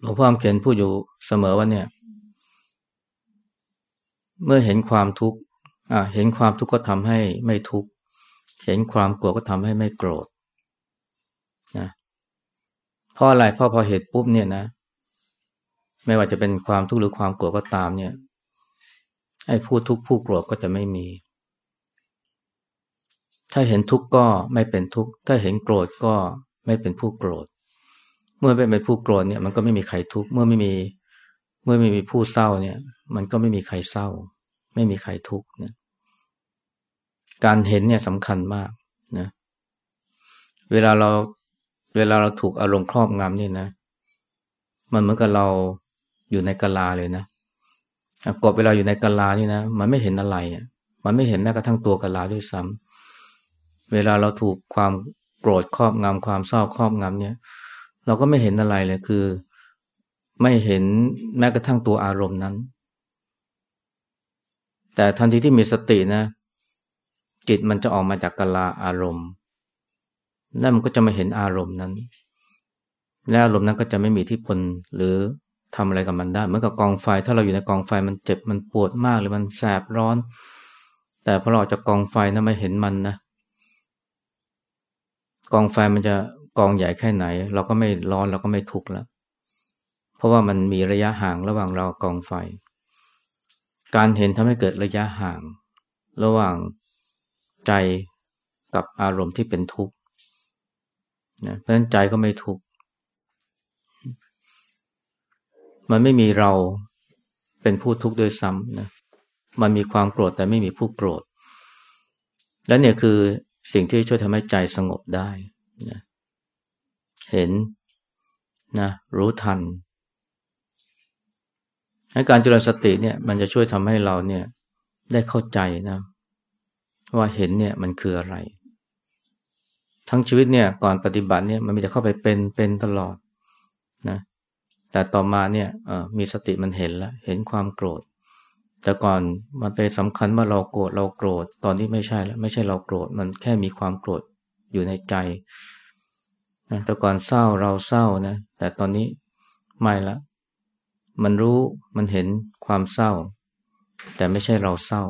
[SPEAKER 1] หลวงพ่อเขียนพูดอยู่เสมอว่าเนี่ย เมื่อเห็นความทุกข์อ่าเห็นความทุกข์ก็ทำให้ไม่ทุกข์ เห็นความโกรธก็ทำให้ไม่โกรธนะเพราะอะไรเพราะพอเหตุปุ๊บเนี่ยนะ ไม่ว่าจะเป็นความทุกข์หรือความโกรธก็ตามเนี่ยไอ้ผู้ทุกข์ผู้โกรธก็จะไม่มี ถ้าเห็นทุกข์ก็ไม่เป็นทุกข์ ถ้าเห็นโกรธก็ไม่เป็นผู้โกรธ เมื่อไม่เป็นผู้โกรธเนี่ยมันก็ไม่มีใครทุกข์ เมื่อไม่มี เมื่อไม่มีผู้เศร้าเนี่ย มันก็ไม่มีใครเศร้า ไม่มีใครทุกข์เนี่ย การเห็นเนี่ยสำคัญมากนะเวลาเราเวลาเราถูกอารมณ์ครอบงำนี่นะ มันเหมือนกับเราอยู่ในกะลาเลยนะกบเวลาอยู่ในกะลานี่นะ มันไม่เห็นอะไรมันไม่เห็นแม้กระทั่งตัวกะลาด้วยซ้ำเวลาเราถูกความโกรธครอบงำความเศร้าครอบงำเนี่ย เราก็ไม่เห็นอะไรเลยคือ ไม่เห็นแม้กระทั่งตัวอารมณ์นั้น แต่ทันทีที่มีสตินะ จิตมันจะออกมาจากกลาอารมณ์ แล้วมันก็จะมาเห็นอารมณ์นั้น และอารมณ์นั้นก็จะไม่มีที่พลหรือทำอะไรกับมันได้เหมือนกับกองไฟ ถ้าเราอยู่ในกองไฟมันเจ็บมันปวดมากหรือมันแสบร้อน แต่พอเราจากกองไฟนะไม่เห็นมันนะ กองไฟมันจะกองใหญ่แค่ไหน เราก็ไม่ร้อนเราก็ไม่ทุกข์แล้ว เพราะว่ามันมีระยะห่างระหว่างเรากองไฟ การเห็นทำให้เกิดระยะห่าง ระหว่าง ใจกับอารมณ์ที่เป็นทุกข์นะเพราะฉะนั้นใจก็ไม่ทุกข์มันไม่มีเราเป็นผู้ทุกข์ด้วยซ้ำนะมันมีความโกรธแต่ไม่มีผู้โกรธ และเนี่ยคือสิ่งที่ช่วยทำให้ใจสงบได้นะเห็นนะรู้ทันให้การเจริญสติเนี่ยมันจะช่วยทำให้เราเนี่ยได้เข้าใจนะ ว่าเห็นเนี่ยมันคืออะไร ทั้งชีวิตเนี่ยก่อนปฏิบัติเนี่ยมันมีแต่เข้าไปเป็นเป็นตลอดนะแต่ต่อมาเนี่ยมีสติมันเห็นแล้วเห็นความโกรธ แต่ก่อนมันเป็นสำคัญว่าเราโกรธเราโกรธ ตอนนี้ไม่ใช่แล้วไม่ใช่เราโกรธมันแค่มีความโกรธอยู่ในใจนะแต่ก่อนเศร้าเราเศร้านะแต่ตอนนี้ไม่ละ มันรู้มันเห็นความเศร้า แต่ไม่ใช่เราเศร้า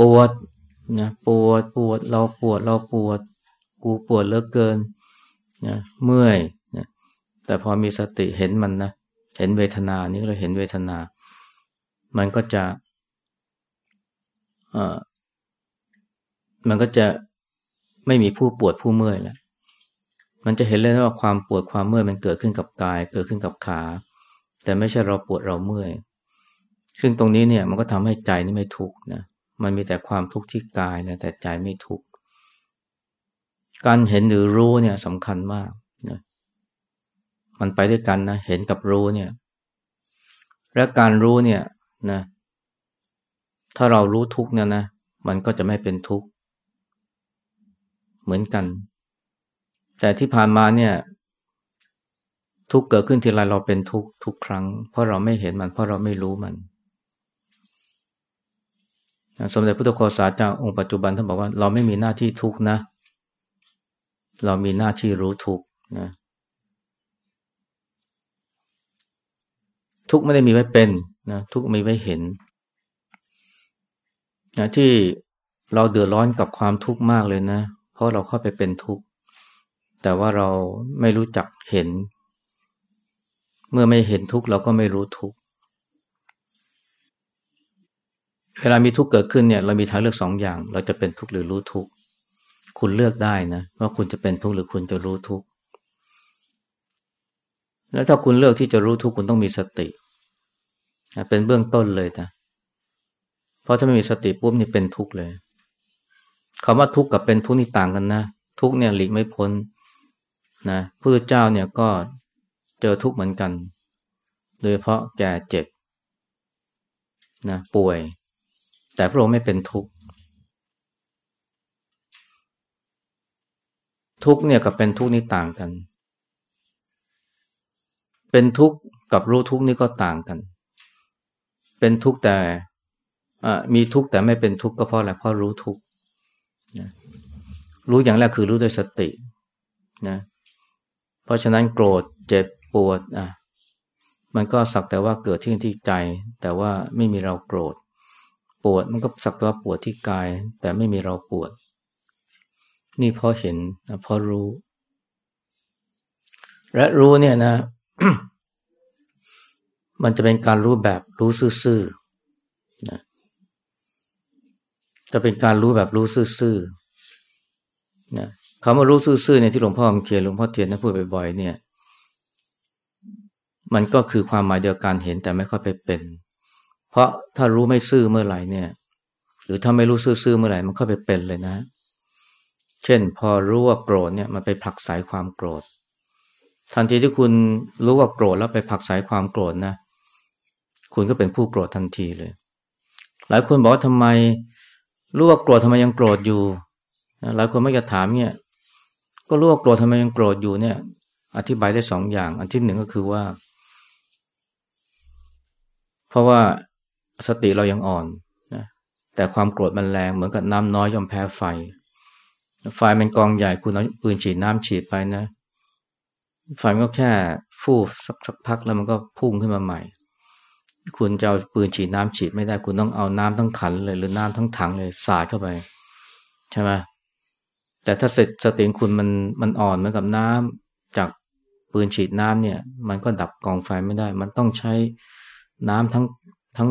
[SPEAKER 1] ปวดนะปวดปวดเราปวดเราปวด กูปวดเหลือเกินนะเมื่อยนะแต่พอมีสติเห็นมันนะเห็นเวทนานี้เราเห็นเวทนา มันก็จะเออมันก็จะไม่มีผู้ปวดผู้เมื่อยแล้วมันจะเห็นเลยว่าความปวดความเมื่อยมันเกิดขึ้นกับกาย เกิดขึ้นกับขา แต่ไม่ใช่เราปวดเราเมื่อย ซึ่งตรงนี้เนี่ยมันก็ทำให้ใจนี่ไม่ทุกข์นะ มันมีแต่ความทุกข์ที่กายนะแต่ใจไม่ทุกข์การเห็นหรือรู้เนี่ยสำคัญมากนะมันไปด้วยกันนะเห็นกับรู้เนี่ย และการรู้เนี่ยนะถ้าเรารู้ทุกเนี่ยนะมันก็จะไม่เป็นทุกข์เหมือนกัน แต่ที่ผ่านมาเนี่ย ทุกเกิดขึ้นทีไรเราเป็นทุกทุกครั้ง เพราะเราไม่เห็นมันเพราะเราไม่รู้มัน สมเด็จพุทธโฆษาจารย์องค์ปัจจุบันท่านบอกว่าเราไม่มีหน้าที่ทุกนะ เรามีหน้าที่รู้ทุกนะทุกไม่ได้มีไว้เป็นนะทุกมีไว้เห็นนะที่เราเดือดร้อนกับความทุกข์มากเลยนะ เพราะเราเข้าไปเป็นทุกข์ แต่ว่าเราไม่รู้จักเห็น เมื่อไม่เห็นทุกข์เราก็ไม่รู้ทุกข์ เวลามีทุกข์เกิดขึ้นเนี่ยเรามีทางเลือกสองอย่าง เราจะเป็นทุกข์หรือรู้ทุกข์คุณเลือกได้นะว่าคุณจะเป็นทุกข์หรือคุณจะรู้ทุกข์แล้วถ้าคุณเลือกที่จะรู้ทุกข์คุณต้องมีสติ เป็นเบื้องต้นเลยนะเพราะถ้าไม่มีสติปุ๊บนี่เป็นทุกข์เลยคำว่าทุกข์กับเป็นทุกข์นี่ต่างกันนะทุกข์เนี่ยหลีกไม่พ้นนะพระเจ้าเนี่ยก็เจอทุกข์เหมือนกัน โดยเพราะแก่เจ็บนะป่วย แต่พระองค์ไม่เป็นทุกข์ ทุกข์เนี่ยกับเป็นทุกข์นี่ต่างกัน เป็นทุกข์กับรู้ทุกข์นี่ก็ต่างกัน เป็นทุกข์แต่มีทุกข์แต่ไม่เป็นทุกข์ก็เพราะอะไรเพราะรู้ทุกข์รู้อย่างแรกคือรู้ด้วยสตินะเพราะฉะนั้นโกรธเจ็บปวดอะมันก็สักแต่ว่าเกิดที่ที่ใจ แต่ว่าไม่มีเราโกรธ ปวดมันก็สักแต่ว่าปวดที่กาย แต่ไม่มีเราปวด นี่พอเห็นนะพอรู้ และรู้เนี่ยนะ มันจะเป็นการรู้แบบรู้ซื่อๆนะจะเป็นการรู้แบบรู้ซื่อๆนะคำว่ารู้ซื่อๆเนี่ยที่หลวงพ่อเขียนหลวงพ่อเทียนนะพูดบ่อยๆเนี่ย มันก็คือความหมายเดียวกันเห็นแต่ไม่ค่อยไปเป็น เพราะถ้ารู้ไม่ซื่อเมื่อไหร่เนี่ย หรือถ้าไม่รู้ซื่อเมื่อไหร่มันก็ไปเป็นเลยนะ เช่น พอรู้ว่าโกรธเนี่ยมันไปผลักสายความโกรธ ทันทีที่คุณรู้ว่าโกรธแล้วไปผลักสายความโกรธนะ คุณก็เป็นผู้โกรธทันทีเลย หลายคนบอกว่าทำไม รู้ว่าโกรธทำไมยังโกรธอยู่หลายคนไม่จะถามเนี่ย ก็รู้ว่าโกรธทำไมยังโกรธอยู่เนี่ย อธิบายได้สองอย่าง อันที่หนึ่งก็คือว่า เพราะว่า สติเรายังอ่อนนะแต่ความโกรธมันแรงเหมือนกับน้ำน้อยยอมแพ้ไฟ ไฟมันกองใหญ่คุณเอาปืนฉีดน้ำฉีดไปนะ ไฟมันก็แค่ฟูสักสักพักแล้วมันก็พุ่งขึ้นมาใหม่ คุณจะเอาปืนฉีดน้ำฉีดไม่ได้ คุณต้องเอาน้ำทั้งขันเลยหรือน้ำทั้งถังเลยสาดเข้าไป ใช่ไหมแต่ถ้าสร็จสติคุณมันมันอ่อนเหมือนกับน้ำจากปืนฉีดน้ำเนี่ย มันก็ดับกองไฟไม่ได้ มันต้องใช้น้ำทั้งทั้ง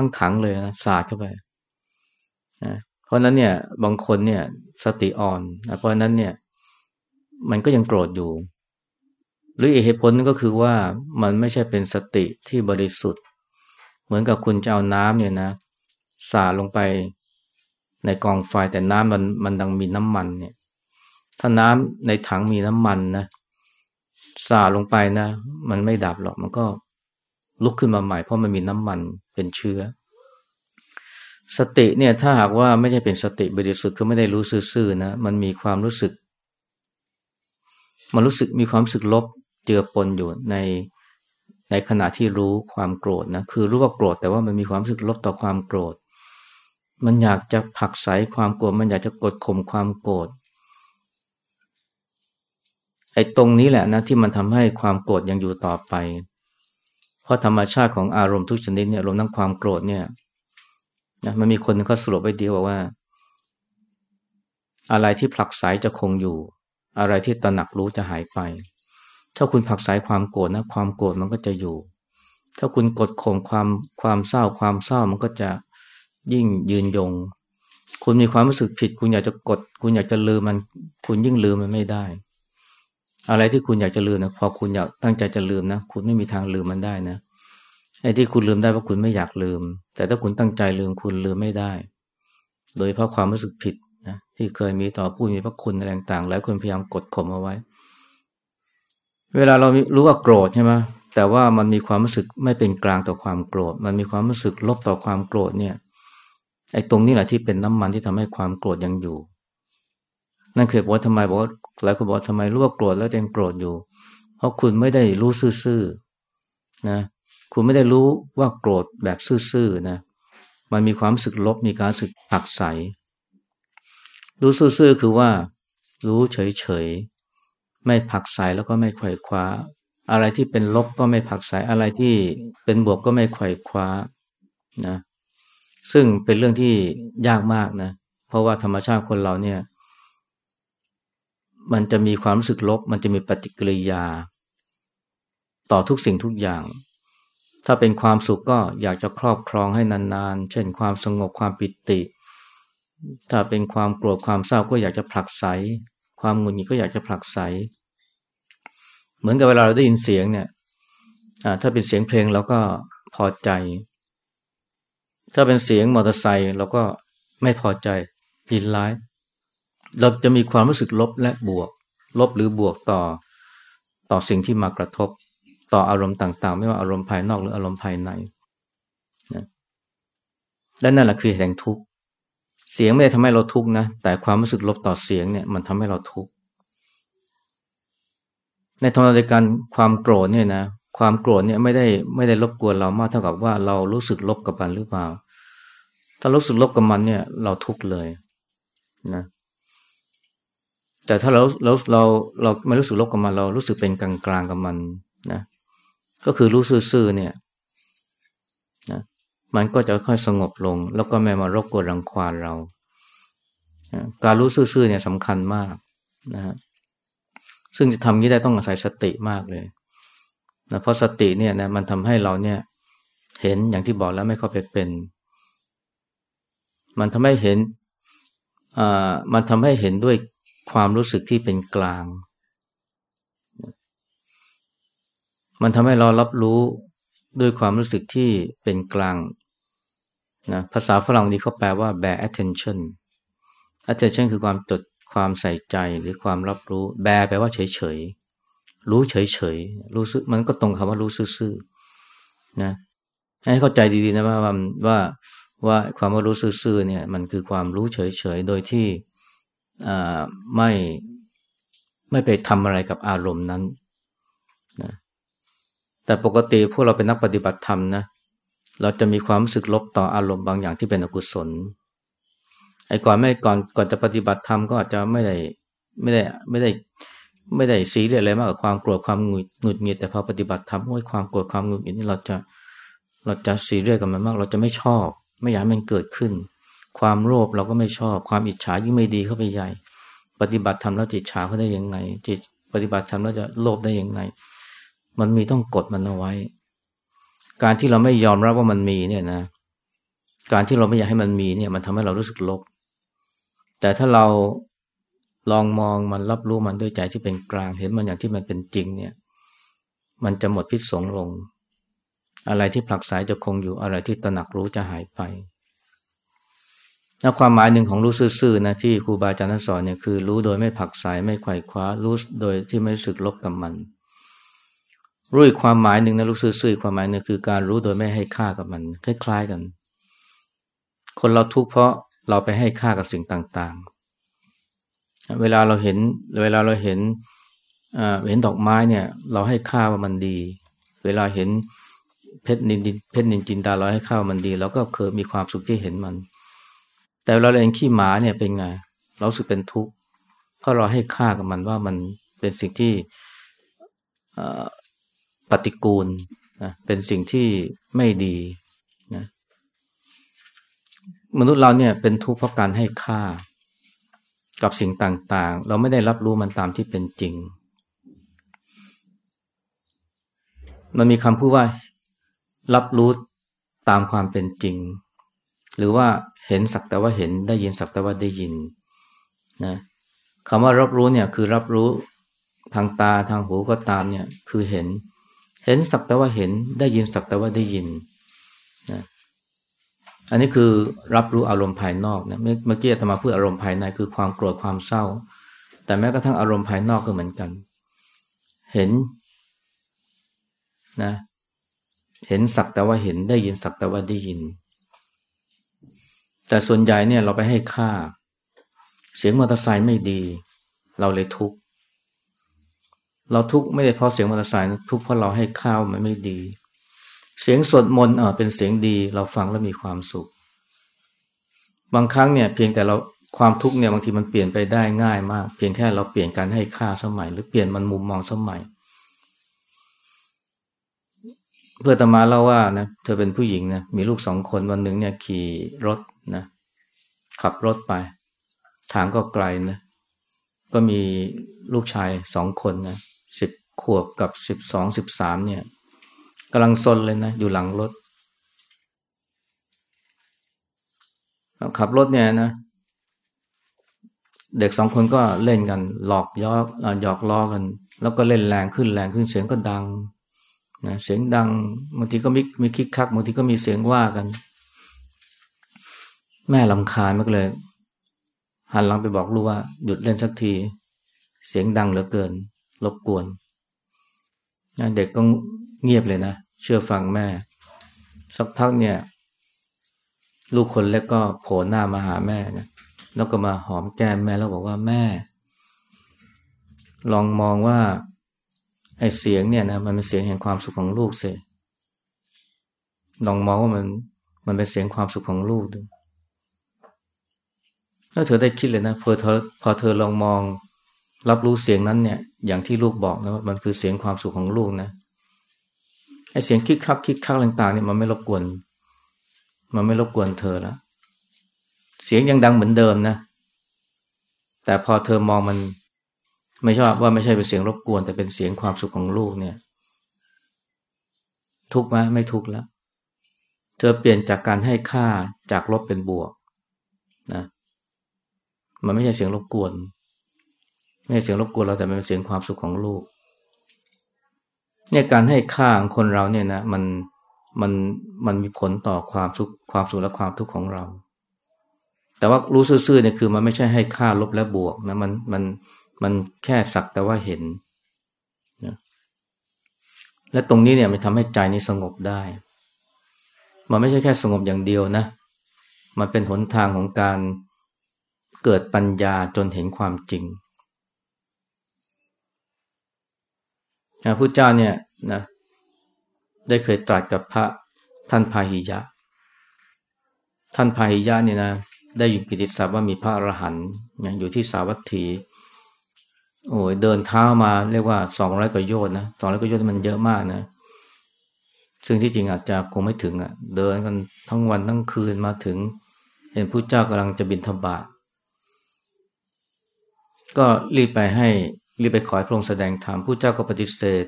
[SPEAKER 1] ทั้งถังเลยนะสาดเข้าไปนะเพราะนั้นเนี่ยบางคนเนี่ยสติอ่อนนะเพราะนั้นเนี่ย มันก็ยังโกรธอยู่ หรืออีกเหตุผลนึงก็คือว่ามันไม่ใช่เป็นสติที่บริสุทธิ์ เหมือนกับคุณจะเอาน้ำเนี่ยนะสาดลงไปในกองไฟแต่น้ำมันมันดังมีน้ำมันเนี่ย ถ้าน้ำในถังมีน้ำมันนะสาดลงไปนะ มันไม่ดับหรอกมันก็ลุกขึ้นมาใหม่เพราะมันมีน้ำมัน เป็นเชื้อ สติเนี่ยถ้าหากว่าไม่ใช่เป็นสติบริสุทธิ์คือไม่ได้รู้ซื่อๆนะมันมีความรู้สึก มันรู้สึกมีความรู้สึกลบเจือปนอยู่ในในขณะที่รู้ความโกรธนะคือรู้ว่าโกรธแต่ว่ามันมีความรู้สึกลบต่อความโกรธ มันอยากจะผักใสความโกรธมันอยากจะกดข่มความโกรธไอ้ตรงนี้แหละนะที่มันทำให้ความโกรธยังอยู่ต่อไป ราะธรรมชาติของอารมณ์ทุกชนิดเนี่ยรวมทั้งความโกรธเนี่ยนะมันมีคนเขาสรุปไว้ดีว่าอะไรที่ผลักไสจะคงอยู่ อะไรที่ตระหนักรู้จะหายไป ถ้าคุณผลักไสความโกรธนะ ความโกรธมันก็จะอยู่ ถ้าคุณกดข่มความความเศร้าความเศร้ามันก็จะยิ่งยืนยง คุณมีความรู้สึกผิด คุณอยากจะกด คุณอยากจะลืมมัน คุณยิ่งลืมมันไม่ได้ อะไรที่คุณอยากจะลืมนะพอคุณอยากตั้งใจจะลืมนะ คุณไม่มีทางลืมมันได้นะไอ้ที่คุณลืมได้เพราะคุณไม่อยากลืม แต่ถ้าคุณตั้งใจลืมคุณลืมไม่ได้ โดยเพราะความรู้สึกผิดนะที่เคยมีต่อผู้มีพระคุณอะไรต่างๆหลายคนพยายามกดข่มเอาไว้ เวลาเรารู้ว่าโกรธใช่ไหมแต่ว่ามันมีความรู้สึกไม่เป็นกลางต่อความโกรธ มันมีความรู้สึกลบต่อความโกรธเนี่ยไอ้ตรงนี้แหละที่เป็นน้ำมันที่ทำให้ความโกรธยังอยู่ นั่นคือบอกว่าทำไมบอกว่าหลายคนบอกทำไมรู้ว่าโกรธแล้วยังโกรธอยู่ เพราะคุณไม่ได้รู้ซื่อๆนะ คุณไม่ได้รู้ว่าโกรธแบบซื่อๆนะ มันมีความสึกลบมีการสึกผักใส รู้ซื่อๆคือว่า รู้เฉยๆไม่ผักใสแล้วก็ไม่ไขว่คว้า อะไรที่เป็นลบก็ไม่ผักใสอะไรที่เป็นบวกก็ไม่ไขว่คว้านะ ซึ่งเป็นเรื่องที่ยากมากนะ เพราะว่าธรรมชาติคนเราเนี่ย มันจะมีความรู้สึกลบ มันจะมีปฏิกิริยา ต่อทุกสิ่งทุกอย่าง ถ้าเป็นความสุขก็อยากจะครอบครองให้นานๆ เช่นความสงบความปิติ ถ้าเป็นความโกรธความเศร้าก็อยากจะผลักไส ความหงุดหงิดก็อยากจะผลักไส เหมือนกับเวลาเราได้ยินเสียงเนี่ยถ้าเป็นเสียงเพลงเราก็พอใจ ถ้าเป็นเสียงมอเตอร์ไซค์เราก็ไม่พอใจยินร้าย เราจะมีความรู้สึกลบและบวก ลบหรือบวกต่อต่อสิ่งที่มากระทบ ต่ออารมณ์ต่างๆ ไม่ว่าอารมณ์ภายนอกหรืออารมณ์ภายในนะและนั่นแหละคือแห่งทุกข์เสียงไม่ได้ทำให้เราทุกข์นะ แต่ความรู้สึกลบต่อเสียงเนี่ยมันทำให้เราทุกข์ในทางเดียวกันความโกรธเนี่ยนะความโกรธเนี่ยไม่ได้ไม่ได้รบกวนเรามากเท่ากับว่าเรารู้สึกลบกับมันหรือเปล่า ถ้ารู้สึกลบกับมันเนี่ยเราทุกข์เลยนะ แต่ถ้าเราเราเราเราไม่รู้สึกลบกับมัน เรารู้สึกเป็นกลางกลางกับมันนะก็คือรู้ซื่อๆเนี่ยนะมันก็จะค่อยสงบลง แล้วก็ไม่มารบกวนรังควานเราการรู้ซื่อๆเนี่ยสำคัญมากนะฮะซึ่งจะทำนี้ได้ต้องอาศัยสติมากเลยนะเพราะสติเนี่ยนะมันทำให้เราเนี่ยเห็นอย่างที่บอกแล้วไม่เข้าไปเป็น มันทำให้เห็นอ่ามันทำให้เห็นด้วย ความรู้สึกที่เป็นกลาง มันทำให้เรารับรู้ด้วยความรู้สึกที่เป็นกลางนะภาษาฝรั่งนี้เขาแปลว่า bear attention attention คือความจดความใส่ใจหรือความรับรู้ bear แปลว่าเฉยเฉยรู้เฉยเฉยรู้ซึมันก็ตรงคำว่ารู้ซื่อๆนะให้เข้าใจดีๆนะว่าว่าว่าความว่ารู้ซื่อๆเนี่ย มันคือความรู้เฉยๆโดยที่ ไม่ไม่ไปทำอะไรกับอารมณ์นั้นนะแต่ปกติพวกเราเป็นนักปฏิบัติธรรมนะเราจะมีความรู้สึกลบต่ออารมณ์บางอย่างที่เป็นอกุศลไอ้ก่อนไม่ก่อนก่อนจะปฏิบัติธรรมก็อาจจะไม่ได้ไม่ได้ไม่ได้ไม่ได้สีเรียอะไรมากกับความโกรธความหงุดหงุดหงิดแต่พอปฏิบัติธรรมโอ้ยความโกรธความหงุดหงิดนี่เราจะเราจะสีเรียกับมันมาก เราจะไม่ชอบ ไม่อยากมันเกิดขึ้น ความโลภเราก็ไม่ชอบ ความอิจฉายิ่งไม่ดีเข้าไปใหญ่ ปฏิบัติธรรมแล้วจิตฉาเขาได้ยังไง จิตปฏิบัติธรรมแล้วจะโลภได้ยังไง มันมีต้องกดมันเอาไว้ การที่เราไม่ยอมรับว่ามันมีเนี่ยนะ การที่เราไม่อยากให้มันมีเนี่ยมันทำให้เรารู้สึกลบ แต่ถ้าเราลองมองมันรับรู้มันด้วยใจที่เป็นกลางเห็นมันอย่างที่มันเป็นจริงเนี่ย มันจะหมดพิษสงลง อะไรที่ผลักสายจะคงอยู่อะไรที่ตระหนักรู้จะหายไป แล้วความหมายหนึ่งของรู้ซื่อๆนะที่ครูบาอาจารย์สอนเนี่ยคือ รู้โดยไม่ผักสายไม่ไขว่คว้ารู้โดยที่ไม่รู้สึกลบกับมัน รู้อีกความหมายหนึ่งนะรู้ซื่อๆความหมายหนึ่งคือการรู้โดยไม่ให้ค่ากับมัน คล้ายๆกัน คนเราทุกข์เพราะเราไปให้ค่ากับสิ่งต่างๆ เวลาเราเห็นเวลาเราเห็นเห็นดอกไม้เนี่ย เราให้ค่าว่ามันดี เวลาเห็นเพชรนินเพชรนินจินดาเราให้ค่ามันดีเราก็เคยมีความสุขที่เห็นมัน แต่เราเองขี้หมาเนี่ยเป็นไง เราสึกเป็นทุกข์เพราะเราให้ค่ากับมันว่ามันเป็นสิ่งที่ปฏิกูลนะเป็นสิ่งที่ไม่ดีนะมนุษย์เราเนี่ยเป็นทุกข์เพราะการให้ค่ากับสิ่งต่างๆ เราไม่ได้รับรู้มันตามที่เป็นจริง มันมีคำพูดว่า รับรู้ตามความเป็นจริง หรือว่าเห็นสักแต่ว่าเห็นได้ยินสักแต่ว่าได้ยินนะคำว่ารับรู้เนี่ยคือรับรู้ทางตาทางหูก็ตามเนี่ยคือเห็น เห็นสักแต่ว่าเห็นได้ยินสักแต่ว่าได้ยินนะอันนี้คือรับรู้อารมณ์ภายนอกนะเมื่อกี้ธรรมาพูดอารมณ์ภายในคือความโกรธความเศร้า แต่แม้กระทั่งอารมณ์ภายนอกก็เหมือนกัน เห็นนะเห็นสักแต่ว่าเห็นได้ยินสักแต่ว่าได้ยิน แต่ส่วนใหญ่เนี่ยเราไปให้ค่า เสียงมอเตอร์ไซค์ไม่ดี เราเลยทุกข์เราทุกข์ไม่ได้เพราะเสียงมอเตอร์ไซค์ทุกข์เพราะเราให้ข้าวมันไม่ดี เสียงสวดมนต์เออเป็นเสียงดี เราฟังแล้วมีความสุข บางครั้งเนี่ยเพียงแต่เราความทุกข์เนี่ยบางทีมันเปลี่ยนไปได้ง่ายมาก เพียงแค่เราเปลี่ยนการให้ค่าสมัย หรือเปลี่ยนมันมุมมองสมัย เพื่อตมาเล่าว่านะเธอเป็นผู้หญิงนะมีลูกสองคนวันหนึ่งเนี่ยขี่รถนะขับรถไป ทางก็ไกลนะก็มีลูกชายสองคนนะสิบขวบกับสิบสองสิบสามเนี่ยกำลังซนเลยนะ อยู่หลังรถ ขับรถเนี่ยนะ เด็กสองคนก็เล่นกัน หลอกยอกหยอกล้อกัน แล้วก็เล่นแรงขึ้นแรงขึ้นเสียงก็ดัง นะเสียงดังบางทีก็มีมีคิกคักบางทีก็มีเสียงว่ากัน แม่ลำคาญมากเลย หันหลังไปบอกลูกว่า หยุดเล่นสักที เสียงดังเหลือเกิน รบกวนเด็กก็เงียบเลยนะ เชื่อฟังแม่ สักพักเนี่ย ลูกคนเล็กก็โผล่หน้ามาหาแม่นะแล้วก็มาหอมแก้มแม่แล้วบอกว่าแม่ ลองมองว่า ไอ้เสียงเนี่ยนะมันเป็นเสียงแห่งความสุขของลูกเสียลองมองว่ามันมันเป็นเสียงความสุขของลูกดูถ้าเธอได้คิดเลยนะพอเธอพอเธอลองมองรับรู้เสียงนั้นเนี่ย อย่างที่ลูกบอกนะว่ามันคือเสียงความสุขของลูกนะไอ้เสียงคิกคักคิกคักต่างๆเนี่ยมันไม่รบกวน มันไม่รบกวนเธอแล้วเสียงยังดังเหมือนเดิมนะ แต่พอเธอมองมัน ไม่ใช่ว่าไม่ใช่เป็นเสียงรบกวน แต่เป็นเสียงความสุขของลูกเนี่ย ทุกไหมไม่ทุกแล้ว เธอเปลี่ยนจากการให้ค่าจากลบเป็นบวกนะมันไม่ใช่เสียงรบกวน ไม่ใช่เสียงรบกวนเราแต่มันเป็นเสียงความสุขของลูก เนี่ยการให้ค่าของคนเราเนี่ยนะมันมันมันมีผลต่อความสุขความสุขและความทุกข์ของเรา แต่ว่ารู้ซื่อๆเนี่ยคือมันไม่ใช่ให้ค่าลบและบวกนะมันมัน มันแค่สักแต่ว่าเห็นนะและตรงนี้เนี่ยมันทำให้ใจนี้สงบได้ มันไม่ใช่แค่สงบอย่างเดียวนะ มันเป็นหนทางของการเกิดปัญญาจนเห็นความจริงพระพุทธเจ้าเนี่ยนะได้เคยตรัสกับพระท่านพาหิยะ ท่านพาหิยะเนี่ยนะได้ยินกิติศัพท์ว่ามีพระอรหันต์อยู่ที่สาวัตถี โอ้ยเดินเท้ามาเรียกว่าสองร้อยกว่าโยชน์นะสองร้อยกว่าโยชน์มันเยอะมากนะ ซึ่งที่จริงอาจจะคงไม่ถึงอะ่ะ เดินกันทั้งวันทั้งคืนมาถึง เห็นพระเจ้ากำลังจะบินธบาตก็รีบไปให้รีบไปขอให้พระองค์แสดงธรรมผู้เจ้าก็ปฏิเสธ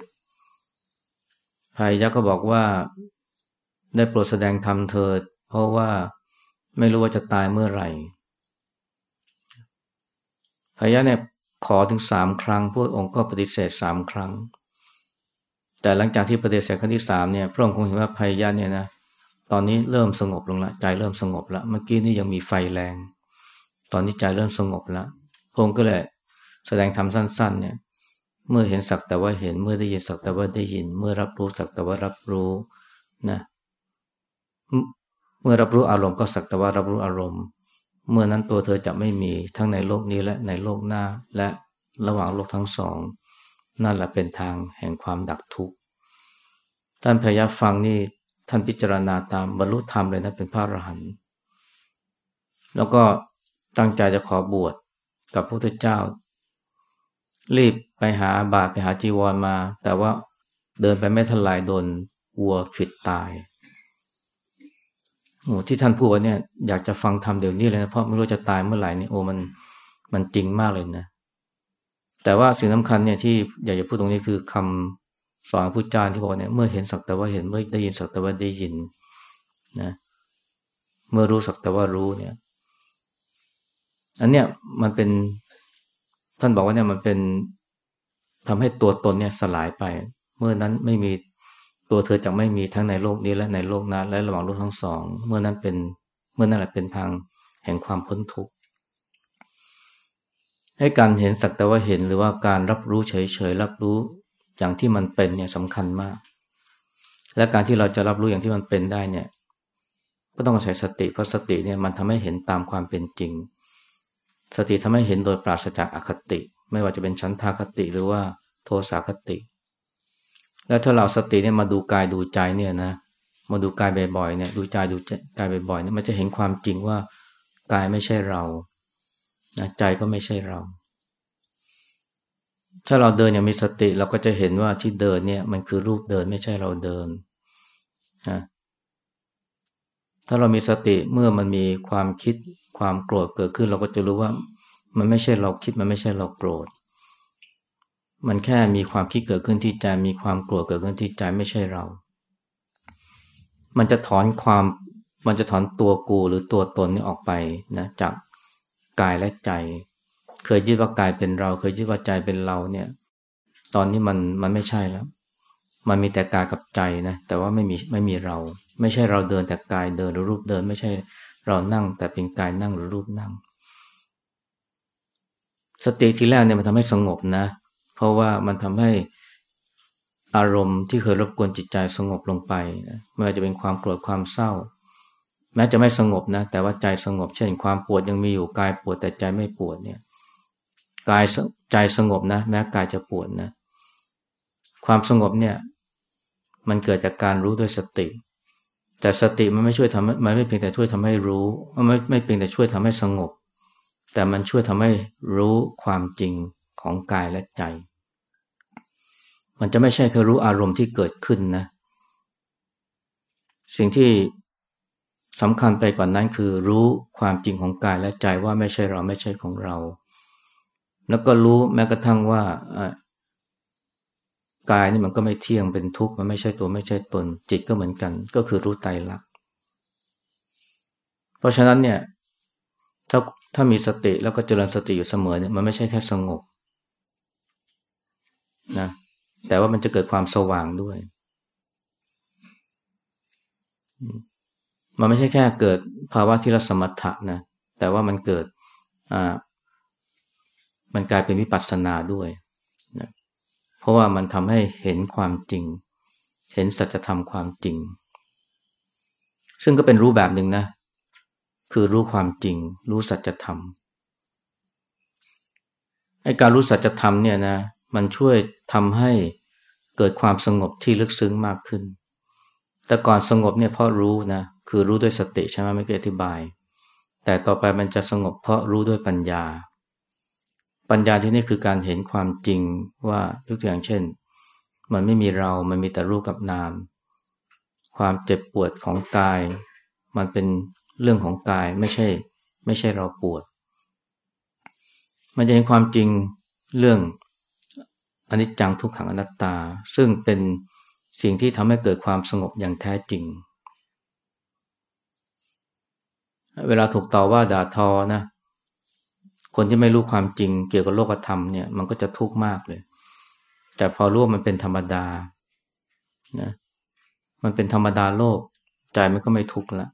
[SPEAKER 1] พายยักษ์ก็บอกว่าได้โปรดแสดงธรรมเถิด เพราะว่าไม่รู้ว่าจะตายเมื่อไหร่พายะเนี่ย ขอถึงสามครั้ง พระองค์ก็ปฏิเสธสามครั้ง แต่หลังจากที่ปฏิเสธครั้งที่สามเนี่ยพระองค์คงเห็นว่าพายะเนี่ยนะตอนนี้เริ่มสงบลงละใจเริ่มสงบละเมื่อกี้นี่ยังมีไฟแรง ตอนนี้ใจเริ่มสงบล้วพระองค์ก็เลยแสดงธรรมสั้น ๆ เนี่ย เมื่อเห็นสักแต่ว่าเห็นเมื่อได้ยินสักแต่ว่าได้ยิน เมื่อรับรู้สักแต่ว่ารับรู้นะเมื่อรับรู้อารมณ์ก็สักแต่ว่ารับรู้อารมณ์ เมื่อนั้นตัวเธอจะไม่มีทั้งในโลกนี้และในโลกหน้าและระหว่างโลกทั้งสอง นั่นแหละเป็นทางแห่งความดักทุกข์ท่านพยาฟังนี่ท่านพิจารณาตามบรรลุธรรมเลยนะเป็นพระอรหันต์แล้วก็ตั้งใจจะขอบวชกับพระพุทธเจ้า รีบไปหาบาทไปหาจีวรมา แต่ว่าเดินไปไม่ทันไรโดนวัวขิดตาย โอ้ที่ท่านพูดว่าเนี่ยอยากจะฟังทำเดี๋ยวนี้เลยนะเพราะไม่รู้จะตายเมื่อไหร่นี่โอ้มันมันจริงมากเลยนะ แต่ว่าสิ่งสาคัญเนี่ยที่อยากจะพูดตรงนี้คือคำสอนพุทธเจ้าที่บอกเนี่ยเมื่อเห็นสักแต่ว่าเห็นเมื่อได้ยินสักแต่ว่าได้ยินนะเมื่อรู้สักแต่ว่ารู้เนี่ยอันเนี้ยมันเป็นท่านบอกว่าเนี่ยมันเป็นทำให้ตัวตนเนี่ยสลายไป เมื่อนั้นไม่มี ตัวเธอจะไม่มีทั้งในโลกนี้และในโลกนั้นและระหว่างโลกทั้งสอง เมื่อนั้นเป็นเมื่อนั่นแหละเป็นทางแห่งความพ้นทุกข์ให้การเห็นสักแต่ว่าเห็นหรือว่าการรับรู้เฉยๆรับรู้อย่างที่มันเป็นเนี่ยสำคัญมาก และการที่เราจะรับรู้อย่างที่มันเป็นได้เนี่ย ก็ต้องอาศัยสติเพราะสติเนี่ยมันทำให้เห็นตามความเป็นจริง สติทำให้เห็นโดยปราศจากอคติ ไม่ว่าจะเป็นชั้นทาคติหรือว่าโทสาคติ แล้วถ้าเราสติเนี่ยมาดูกายดูใจเนี่ยนะ มาดูกายบ่อยๆเนี่ย ดูใจดูกายบ่อยๆเนี่ยมันจะเห็นความจริงว่ากายไม่ใช่เรานะใจก็ไม่ใช่เรา ถ้าเราเดินอย่างมีสติเราก็จะเห็นว่าที่เดินเนี่ยมันคือรูปเดินไม่ใช่เราเดินนะถ้าเรามีสติเมื่อมันมีความคิดความโกรธเกิดขึ้น เราก็จะรู้ว่า มันไม่ใช่เราคิดมันไม่ใช่เราโกรธ มันแค่มีความคิดเกิดขึ้นที่ใจมีความโกรธเกิดขึ้นที่ใจไม่ใช่เรา มันจะถอนความมันจะถอนตัวกูหรือตัวตนนี้ออกไปนะจากกายและใจ เคยยึดว่ากายเป็นเรา เคยยึดว่าใจเป็นเราเนี่ย ตอนนี้มันมันไม่ใช่แล้ว มันมีแต่กายกับใจนะแต่ว่าไม่มีไม่มีเรา ไม่ใช่เราเดินแต่กายเดินหรือรูปเดิน ไม่ใช่เรานั่ง แต่เป็นกายนั่งหรือรูปนั่ง สติทีแรกเนี่ยมันทำให้สงบนะ เพราะว่ามันทำให้อารมณ์ที่เคยรบกวนจิตใจสงบลงไปนะไม่ว่าจะเป็นความโกรธความเศร้า แม้จะไม่สงบนะ แต่ว่าใจสงบ เช่นความปวดยังมีอยู่กายปวดแต่ใจไม่ปวดเนี่ยกายใจสงบนะ แม้กายจะปวดนะ ความสงบเนี่ย มันเกิดจากการรู้ด้วยสติ แต่สติมันไม่ช่วยทำมันไม่เพียงแต่ช่วยทำให้รู้ไม่ไม่เพียงแต่ช่วยทำให้สงบ แต่มันช่วยทำให้รู้ความจริง ของกายและใจ มันจะไม่ใช่แค่รู้อารมณ์ที่เกิดขึ้นนะ สิ่งที่สำคัญไปกว่านนั้นคือรู้ความจริงของกายและใจว่าไม่ใช่เราไม่ใช่ของเรา แล้วก็รู้แม้กระทั่งว่ากายนี่มันก็ไม่เที่ยงเป็นทุกข์มันไม่ใช่ตัวไม่ใช่ตน จิตก็เหมือนกัน ก็คือรู้ไตรลักษณ์เพราะฉะนั้นเนี่ยถ้าถ้ามีสติแล้วก็เจริญสติอยู่เสมอเนี่ยมันไม่ใช่แค่สงบ นะแต่ว่ามันจะเกิดความสว่างด้วย มันไม่ใช่แค่เกิดภาวะที่เราสมถะนะ แต่ว่ามันเกิดอ่ามันกลายเป็นวิปัสสนาด้วยนะเพราะว่ามันทำให้เห็นความจริง เห็นสัจธรรมความจริง ซึ่งก็เป็นรู้แบบหนึ่งนะ คือรู้ความจริง รู้สัจธรรมไอ้การรู้สัจธรรมเนี่ยนะ มันช่วยทำให้เกิดความสงบที่ลึกซึ้งมากขึ้น แต่ก่อนสงบเนี่ยเพราะรู้นะ คือรู้ด้วยสติใช่ไหมไม่เคยอธิบาย แต่ต่อไปมันจะสงบเพราะรู้ด้วยปัญญา ปัญญาที่นี่คือการเห็นความจริงว่ายกตัวอย่างเช่น มันไม่มีเรา มันมีแต่รูปกับนาม ความเจ็บปวดของกาย มันเป็นเรื่องของกายไม่ใช่ ไม่ใช่เราปวด มันจะเห็นความจริงเรื่อง อนิจจังทุกขังอนัตตา ซึ่งเป็นสิ่งที่ทำให้เกิดความสงบอย่างแท้จริง เวลาถูกต่อว่าด่าทอนะ คนที่ไม่รู้ความจริงเกี่ยวกับโลกธรรมเนี่ยมันก็จะทุกข์มากเลย แต่พอรู้มันเป็นธรรมดานะมันเป็นธรรมดาโลกใจมันก็ไม่ทุกข์ละ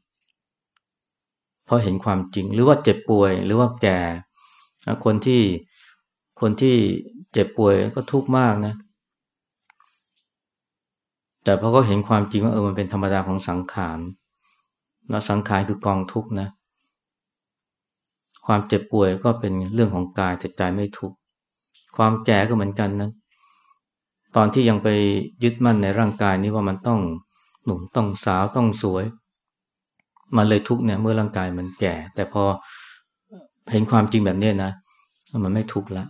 [SPEAKER 1] เพราะเห็นความจริงหรือว่าเจ็บป่วยหรือว่าแก่คนที่คนที่ เจ็บป่วยก็ทุกข์มากนะ แต่พอเขาเห็นความจริงว่าเออมันเป็นธรรมดาของสังขารแล้วสังขารคือกองทุกข์นะ ความเจ็บป่วยก็เป็นเรื่องของกายแต่ใจไม่ทุกข์ ความแก่ก็เหมือนกันนะ ตอนที่ยังไปยึดมั่นในร่างกายนี้ว่ามันต้องหนุ่มต้องสาวต้องสวย มันเลยทุกข์เนี่ยเมื่อร่างกายมันแก่ แต่พอเห็นความจริงแบบนี้นะ มันไม่ทุกข์ละ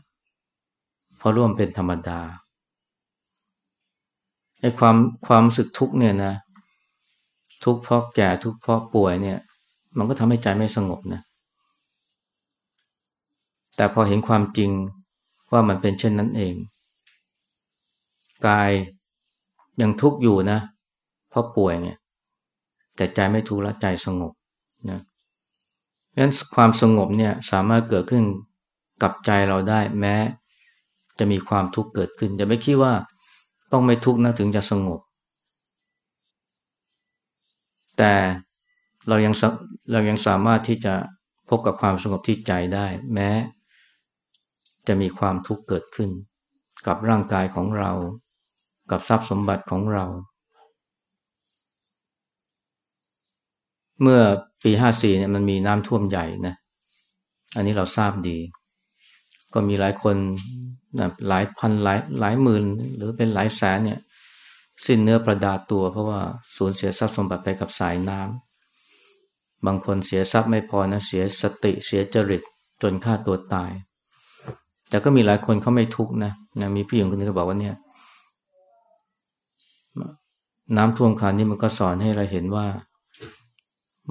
[SPEAKER 1] เพราะร่วมเป็นธรรมดาไอ้ความความสึกทุกเนี่ยนะ ทุกเพราะแก่ทุกเพราะป่วยเนี่ย มันก็ทำให้ใจไม่สงบนะ แต่พอเห็นความจริงว่ามันเป็นเช่นนั้นเอง กายยังทุกข์อยู่นะ เพราะป่วยเนี่ย แต่ใจไม่ทุกข์ละใจสงบนะเพราะฉะนั้นความสงบเนี่ยสามารถเกิดขึ้นกับใจเราได้แม้ จะมีความทุกข์เกิดขึ้นอย่าไม่คิดว่าต้องไม่ทุกข์นะถึงจะสงบ แต่เรายังเรายังสามารถที่จะพบกับความสงบที่ใจได้ แม้ จะมีความทุกข์เกิดขึ้น กับร่างกายของเรา กับทรัพย์สมบัติของเรา เมื่อปีห้าสี่เนี่ยมันมีน้ำท่วมใหญ่นะ อันนี้เราทราบดี ก็มีหลายคน นะหลายพันหลายหลายหมื่น หรือเป็นหลายแสนเนี่ย สิ้นเนื้อประดาตัว เพราะว่าสูญเสียทรัพย์สมบัติไปกับสายน้ำบางคนเสียทรัพย์ไม่พอนะเสียสติเสียจริตจนฆ่าตัวตาย แต่ก็มีหลายคนเขาไม่ทุกนะนะมีผู้หญิงคนนึงก็บอกว่าเนี่ย น้ำท่วมคราวนี้มันก็สอนให้เราเห็นว่า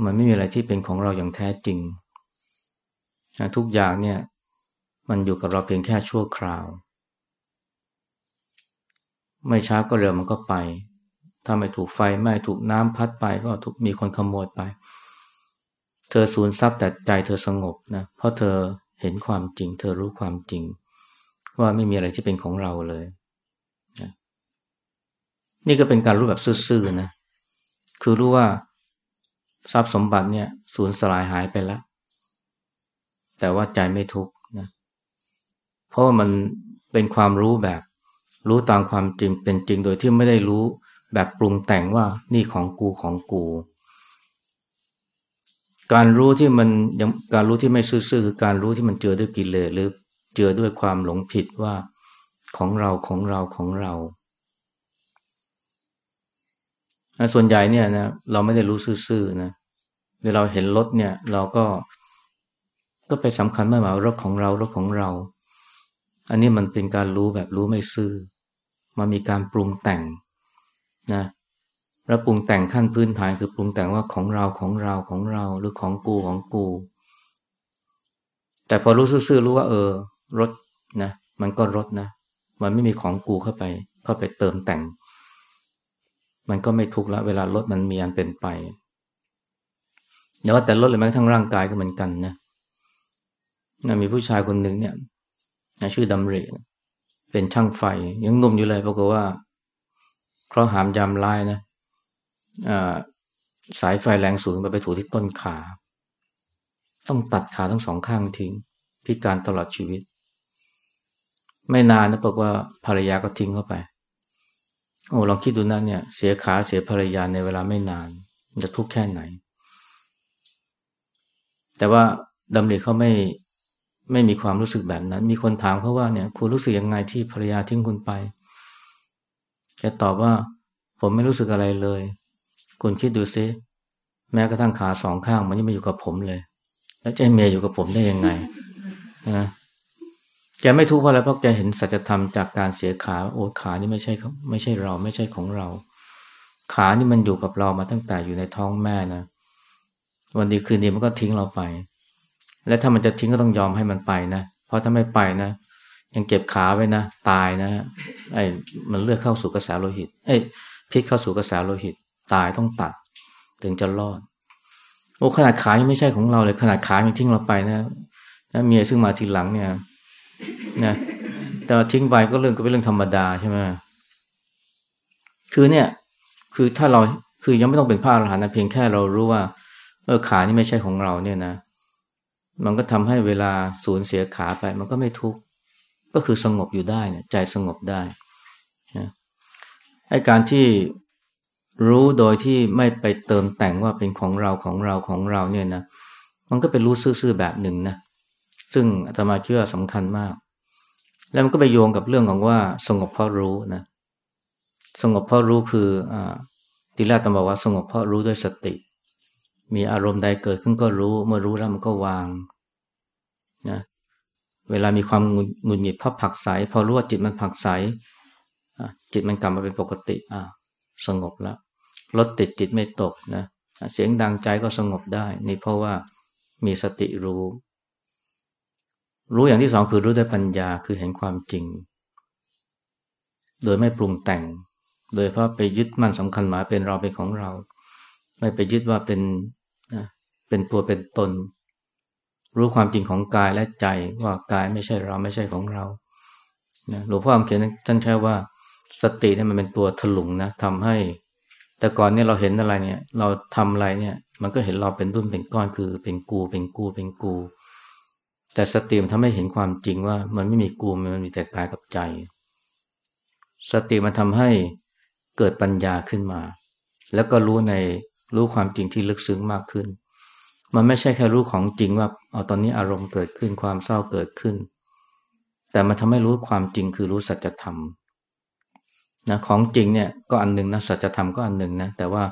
[SPEAKER 1] มันไม่มีอะไรที่เป็นของเราอย่างแท้จริงทุกอย่างเนี่ย มันอยู่กับเราเพียงแค่ชั่วคราว ไม่ช้าก็เร็วมันก็ไป ถ้าไม่ถูกไฟไหม้ถูกน้ำพัดไปก็ถูกมีคนขโมยไป เธอสูญทรัพย์แต่ใจเธอสงบนะเพราะเธอเห็นความจริง เธอรู้ความจริง ว่าไม่มีอะไรที่เป็นของเราเลยนะนี่ก็เป็นการรู้แบบซื่อๆนะคือรู้ว่าทรัพย์สมบัติเนี่ยสูญสลายหายไปแล้วแต่ว่าใจไม่ทุกข์ ราะว่ามันเป็นความรู้แบบ รู้ตามความจริงเป็นจริงโดยที่ไม่ได้รู้แบบปรุงแต่งว่านี่ของกูของกู การรู้ที่มันยังการรู้ที่ไม่ซื่อคือการรู้ที่มันเจอด้วยกิเลสหรือเจอด้วยความหลงผิดว่าของเราของเราของเรา ส่วนใหญ่เนี่ยนะเราไม่ได้รู้ซื่อๆนะเวลาเราเห็นรถเนี่ย เราก็ก็ไปสำคัญมายว่ารถของเรารถของเรา อันนี้มันเป็นการรู้แบบรู้ไม่ซื่อ มันมีการปรุงแต่งนะแล้วปรุงแต่งขั้นพื้นฐานคือปรุงแต่งว่าของเราของเราของเราหรือของกูของกู แต่พอรู้ซื่อๆรู้ว่า เออรถนะมันก็รถนะ มันไม่มีของกูเข้าไป เข้าไปเติมแต่ง มันก็ไม่ทุกข์ละเวลารถมันมีอันเป็นไปอย่าว่าแต่รถเลยแม้กระทั่งร่างกายก็เหมือนกันนะนะมีผู้ชายคนหนึ่งเนี่ย นะชื่อดำริเป็นช่างไฟ ยังหนุ่มอยู่เลยปรากฏว่า เพราะหามยามลายนะสายไฟแรงสูงไปไปถูที่ต้นขา ต้องตัดขาทั้งสองข้างทิ้ง พิการตลอดชีวิต ไม่นานนะบอกว่าภรรยาก็ทิ้งเข้าไป โอ้ลองคิดดูนะเนี่ย เสียขาเสียภรรยาในเวลาไม่นาน จะทุกข์แค่ไหน แต่ว่าดำริเขาไม่ ไม่มีความรู้สึกแบบนั้น มีคนถามเขาว่าเนี่ยคุณรู้สึกยังไงที่ภรรยาทิ้งคุณไปแกตอบว่า ผมไม่รู้สึกอะไรเลย คุณคิดดูซิแม้กระทั่งขาสองข้างมันยังไม่อยู่กับผมเลย แล้วจะให้เมียอยู่กับผมได้ยังไงนะแกไม่ทุกข์เพราะอะไรเพราะแกเห็นสัจธรรมจากการเสียขาโอ้ขานี่ไม่ใช่ไม่ใช่เราไม่ใช่ของเรา ขานี่มันอยู่กับเรามาตั้งแต่อยู่ในท้องแม่นะวันดีคืนดีมันก็ทิ้งเราไป และถ้ามันจะทิ้งก็ต้องยอมให้มันไปนะ เพราะถ้าไม่ไปนะ ยังเก็บขาไว้นะ ตายนะไอ้มันเลือดเข้าสู่กระแสโลหิตเอ้พิษเข้าสู่กระแสโลหิต ตายต้องตัด ถึงจะรอด โอ้ขนาดขายังไม่ใช่ของเราเลย ขนาดขายังทิ้งเราไปนะนะเมียซึ่งมาทีหลังเนี่ยนะแต่ทิ้งไปก็เรื่องก็เป็นเรื่องธรรมดาใช่ไหมคือเนี่ย คือถ้าเราคือยังไม่ต้องเป็นพระอรหันต์นะเพียงแค่เรารู้ว่า เออขานี่ไม่ใช่ของเราเนี่ยนะ มันก็ทำให้เวลาสูญเสียขาไป มันก็ไม่ทุกข์ก็คือสงบอยู่ได้เนี่ยใจสงบได้นะไอ้การที่รู้โดยที่ไม่ไปเติมแต่งว่าเป็นของเราของเราของเราเนี่ยนะมันก็เป็นรู้ซื่อๆแบบหนึ่งนะซึ่งอาตมาเชื่อสำคัญมาก แล้วมันก็ไปโยงกับเรื่องของว่าสงบเพราะรู้นะสงบเพราะรู้คืออ่าทีแรกตมาบอกว่าสงบเพราะรู้ด้วยสติ มีอารมณ์ใดเกิดขึ้นก็รู้ เมื่อรู้แล้วมันก็วางนะเวลามีความหงุดหงิดพับผักใสพอรู้ว่าจิตมันผักใสจิตมันกลับมาเป็นปกติอ่าสงบแล้วรถติดจิตไม่ตกนะเสียงดังใจก็สงบได้ นี่เพราะว่ามีสติรู้ รู้อย่างที่สองคือรู้ด้วยปัญญาคือเห็นความจริง โดยไม่ปรุงแต่ง โดยเพราะไปยึดมั่นสำคัญหมายเป็นเราเป็นของเรา ไม่ไปยึดว่าเป็น เป็นตัวเป็นตน รู้ความจริงของกายและใจว่ากายไม่ใช่เราไม่ใช่ของเรานะหลวงพ่อคำเขียนท่านใช้ว่าสติเนี่ยมันเป็นตัวถลุงนะทำให้ แต่ก่อนเนี่ยเราเห็นอะไรเนี่ย เราทำอะไรเนี่ย มันก็เห็นเราเป็นรุ่นเป็นก้อนคือเป็นกูเป็นกูเป็นกู แต่สติมันทำให้เห็นความจริงว่า มันไม่มีกูมันมีแต่กายกับใจ สติมันทำให้เกิดปัญญาขึ้นมา แล้วก็รู้ในรู้ความจริงที่ลึกซึ้งมากขึ้น มันไม่ใช่แค่รู้ของจริงว่าเอาตอนนี้อารมณ์เกิดขึ้นความเศร้าเกิดขึ้น แต่มันทำให้รู้ความจริงคือรู้สัจธรรมนะของจริงเนี่ยก็อันหนึ่งนะสัจธรรมก็อันหนึ่งนะแต่ว่า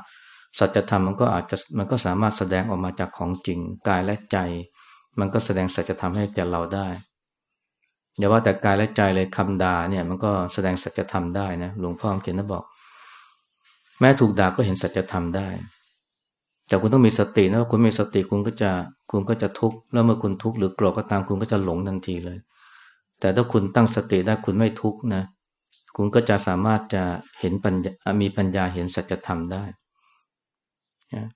[SPEAKER 1] สัจธรรมมันก็อาจจะมันก็สามารถแสดงออกมาจากของจริง กายและใจ มันก็แสดงสัจธรรมให้แก่เราได้อย่าว่าแต่กายและใจเลยคำด่าเนี่ยมันก็แสดงสัจธรรมได้นะหลวงพ่อเขียนนะบอก แม้ถูกด่าก็เห็นสัจธรรมได้ แต่คุณต้องมีสตินะว่าคุณมีสติคุณก็จะคุณก็จะทุกข์แล้วเมื่อคุณทุกข์หรือโกรธก็ตามคุณก็จะหลงทันทีเลย แต่ถ้าคุณตั้งสติได้คุณไม่ทุกข์นะ คุณก็จะสามารถจะเห็นปัญญามีปัญญาเห็นสัจธรรมได้นะ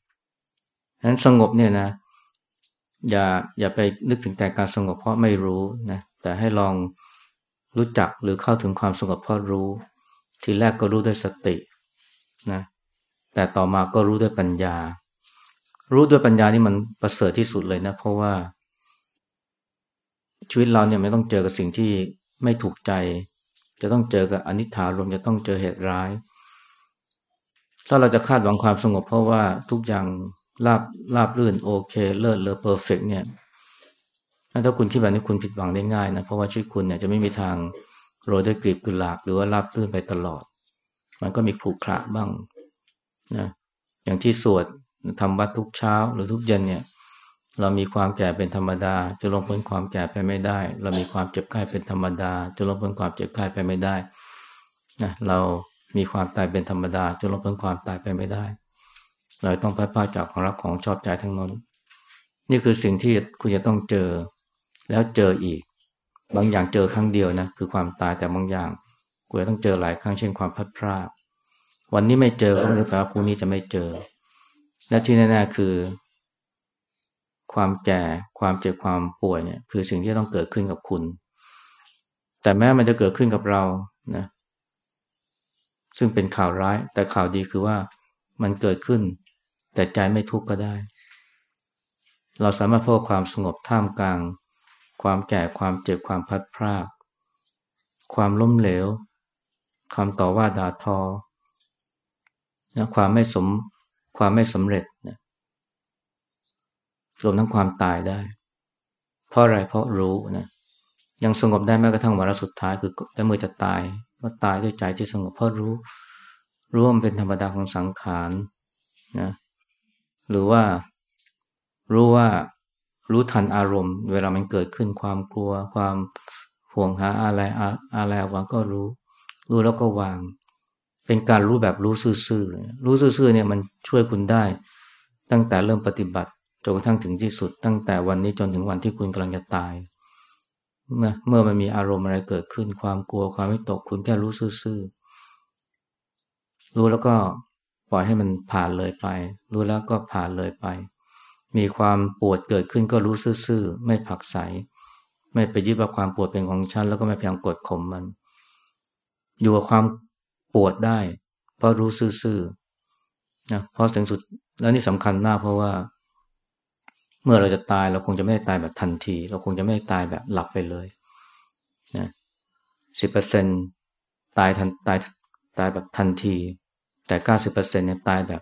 [SPEAKER 1] นั้นสงบเนี่ยนะ อย่าอย่าไปนึกถึงแต่การสงบเพราะไม่รู้นะแต่ให้ลองรู้จักหรือเข้าถึงความสงบเพราะรู้ ทีแรกก็รู้ด้วยสตินะแต่ต่อมาก็รู้ด้วยปัญญา รู้ด้วยปัญญานี่มันประเสริฐที่สุดเลยนะ เพราะว่า ชีวิตเราเนี่ยไม่ต้องเจอกับสิ่งที่ไม่ถูกใจ จะต้องเจอกับอนิจฐารมจะต้องเจอเหตุร้าย ถ้าเราจะคาดหวังความสงบ เพราะว่าทุกอย่างราบราบรื่นโอเค เลิศเลอเพอร์เฟกเนี่ยถ้าคุณคิดแบบนี้คุณผิดหวังได้ง่ายนะเพราะว่าชีวิตคุณเนี่ยจะไม่มีทางโรยด้วยกลีบกุหลาบหรือว่าราบรื่นไปตลอด มันก็มีขรุขระบ้างนะอย่างที่สวด ทำวัดทุกเช้าหรือทุกเย็นเนี่ย เรามีความแก่เป็นธรรมดา จะลงพ้นความแก่ไปไม่ได้ เรามีความเจ็บไข้เป็นธรรมดา จะลงพ้นความเจ็บไข้ไปไม่ได้นะเรามีความตายเป็นธรรมดา จะลงพ้นความตายไปไม่ได้ เราต้องพัดพาจากของรักของชอบใจทั้งนั้น นี่คือสิ่งที่คุณจะต้องเจอ แล้วเจออีก บางอย่างเจอครั้งเดียวนะคือความตายแต่บางอย่างกูจะต้องเจอหลายครั้งเช่นความพัดพรากวันนี้ไม่เจอก็ไม่ได้แปลว่าพรุ่งนี้จะไม่เจอ และที่แน่ๆคือ ความแก่ความเจ็บความป่วยเนี่ยคือสิ่งที่ต้องเกิดขึ้นกับคุณ แต่แม้มันจะเกิดขึ้นกับเรานะซึ่งเป็นข่าวร้าย แต่ข่าวดีคือว่ามันเกิดขึ้น แต่ใจไม่ทุกข์ก็ได้ เราสามารถพบความสงบท่ามกลาง ความแก่ความเจ็บความพัดพรากความล้มเหลวความต่อว่าด่าทอนะความไม่สม ความไม่สำเร็จนะรวมทั้งความตายได้ เพราะอะไรเพราะรู้นะยังสงบได้แม้กระทั่งวาระสุดท้ายคือแต่เมื่อจะตายก็ตายด้วยใจที่สงบเพราะรู้รู้ว่ามันเป็นธรรมดาของสังขารนะหรือว่ารู้ว่ารู้ทันอารมณ์ เวลามันเกิดขึ้นความกลัว ความห่วงหาอะไรอะไรวางก็รู้ รู้แล้วก็วาง เป็นการรู้แบบรู้ซื่อๆรู้ซื่อๆเนี่ยมันช่วยคุณได้ ตั้งแต่เริ่มปฏิบัติจนกระทั่งถึงที่สุด ตั้งแต่วันนี้จนถึงวันที่คุณกำลังจะตายเมื่อเมื่อมันมีอารมณ์อะไรเกิดขึ้น ความกลัวความไม่ตกคุณแค่รู้ซื่อๆรู้แล้วก็ปล่อยให้มันผ่านเลยไป รู้แล้วก็ผ่านเลยไป มีความปวดเกิดขึ้นก็รู้ซื่อๆไม่ผักใส ไม่ไปยึดว่าความปวดเป็นของฉันแล้วก็ไม่พยายามกดข่มมัน อยู่กับความ ปวดได้ เพราะรู้ซื่อๆนะเพราะถึงสุดแล้วนี่สำคัญมากเพราะว่า เมื่อเราจะตายเราคงจะไม่ได้ตายแบบทันที เราคงจะไม่ได้ตายแบบหลับไปเลยนะสิบเปอร์เซ็นตายทันตายตายแบบทันที แต่เก้าสิบเปอร์เซ็นเนี่ยตายแบบ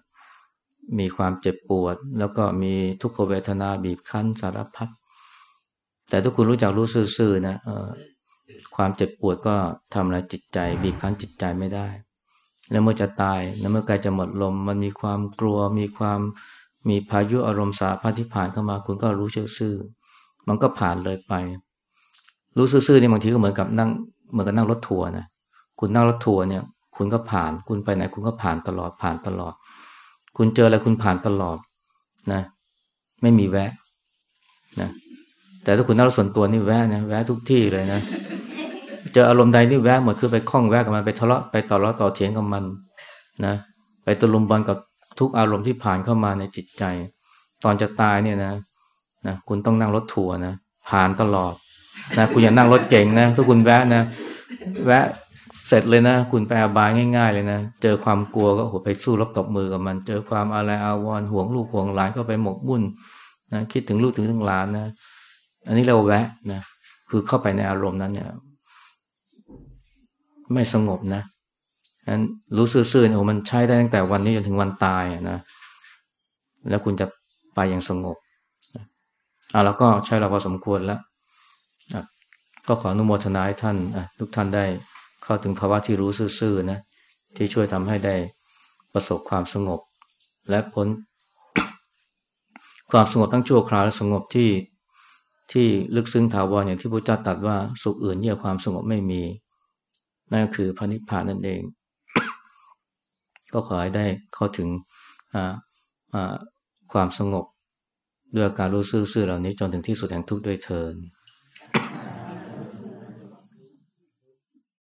[SPEAKER 1] มีความเจ็บปวด แล้วก็มีทุกขเวทนาบีบคั้นสารพัดแต่ถ้าคุณรู้จักรู้ซื่อๆนะเออ ความเจ็บปวดก็ทำอะไรจิตใจ บีบคั้นจิตใจไม่ได้ แล้วเมื่อจะตายแล้วเมื่อใกล้จะหมดลม มันมีความกลัว มีความมีพายุอารมณ์สาพัดที่ผ่านเข้ามา คุณก็รู้ซื่อๆมันก็ผ่านเลยไป รู้ซื่อๆนี่บางทีก็เหมือนกับนั่งเหมือนกับนั่งรถทัวร์นะคุณนั่งรถทัวร์เนี่ย คุณก็ผ่าน คุณไปไหนคุณก็ผ่านตลอดผ่านตลอด คุณเจออะไรคุณผ่านตลอดนะ ไม่มีแวะนะ แต่ถ้าคุณนั่งรถส่วนตัวนี่แวะนะแวะทุกที่เลยนะเจออารมณ์ใดนี่แวะหมดคือไปคล้องแวะกับมันไปทะเลาะไปต่อเลาะต่อเถียงกับมันนะ ไปตะลุมบอลกับทุกอารมณ์ที่ผ่านเข้ามาในจิตใจ ตอนจะตายเนี่ยนะนะคุณต้องนั่งรถทัวร์นะผ่านตลอดนะคุณอย่านั่งรถเก่งนะถ้าคุณแวะนะ แวะเสร็จเลยนะ คุณไปอาบายง่าย ๆ เลยนะ เจอความกลัวก็โหไปสู้รบตบมือกับมัน เจอความอะไรอาวรห่วงลูกห่วงหลานก็ไปหมกมุ่นนะคิดถึงลูกถึงถึงหลานนะ อันนี้เราแวะนะคือเข้าไปในอารมณ์นั้นเนี่ยไม่สงบนะนั้นรู้ซื่อๆโอ้มันใช้ได้ตั้งแต่วันนี้จนถึงวันตายนะแล้วคุณจะไปอย่างสงบอ่าแล้วก็ใช้เราพอสมควรแล้วก็ขออนุโมทนาให้ท่านทุกท่านได้เข้าถึงภาวะที่รู้ซื่อๆนะที่ช่วยทำให้ได้ประสบความสงบ และพ้น ความสงบทั้งชั่วคราวและสงบที่ ที่ลึกซึ้งถาวรอย่างที่พระเจ้าตรัสว่าสุขอื่นเยี่ยความสงบไม่มี นั่นก็คือพระนิพพานนั่นเอง ก็ขอให้ได้เข้าถึงความสงบ ด้วยการรู้ซื่อๆเหล่านี้จนถึงที่สุดแห่งทุกข์ด้วยเทิน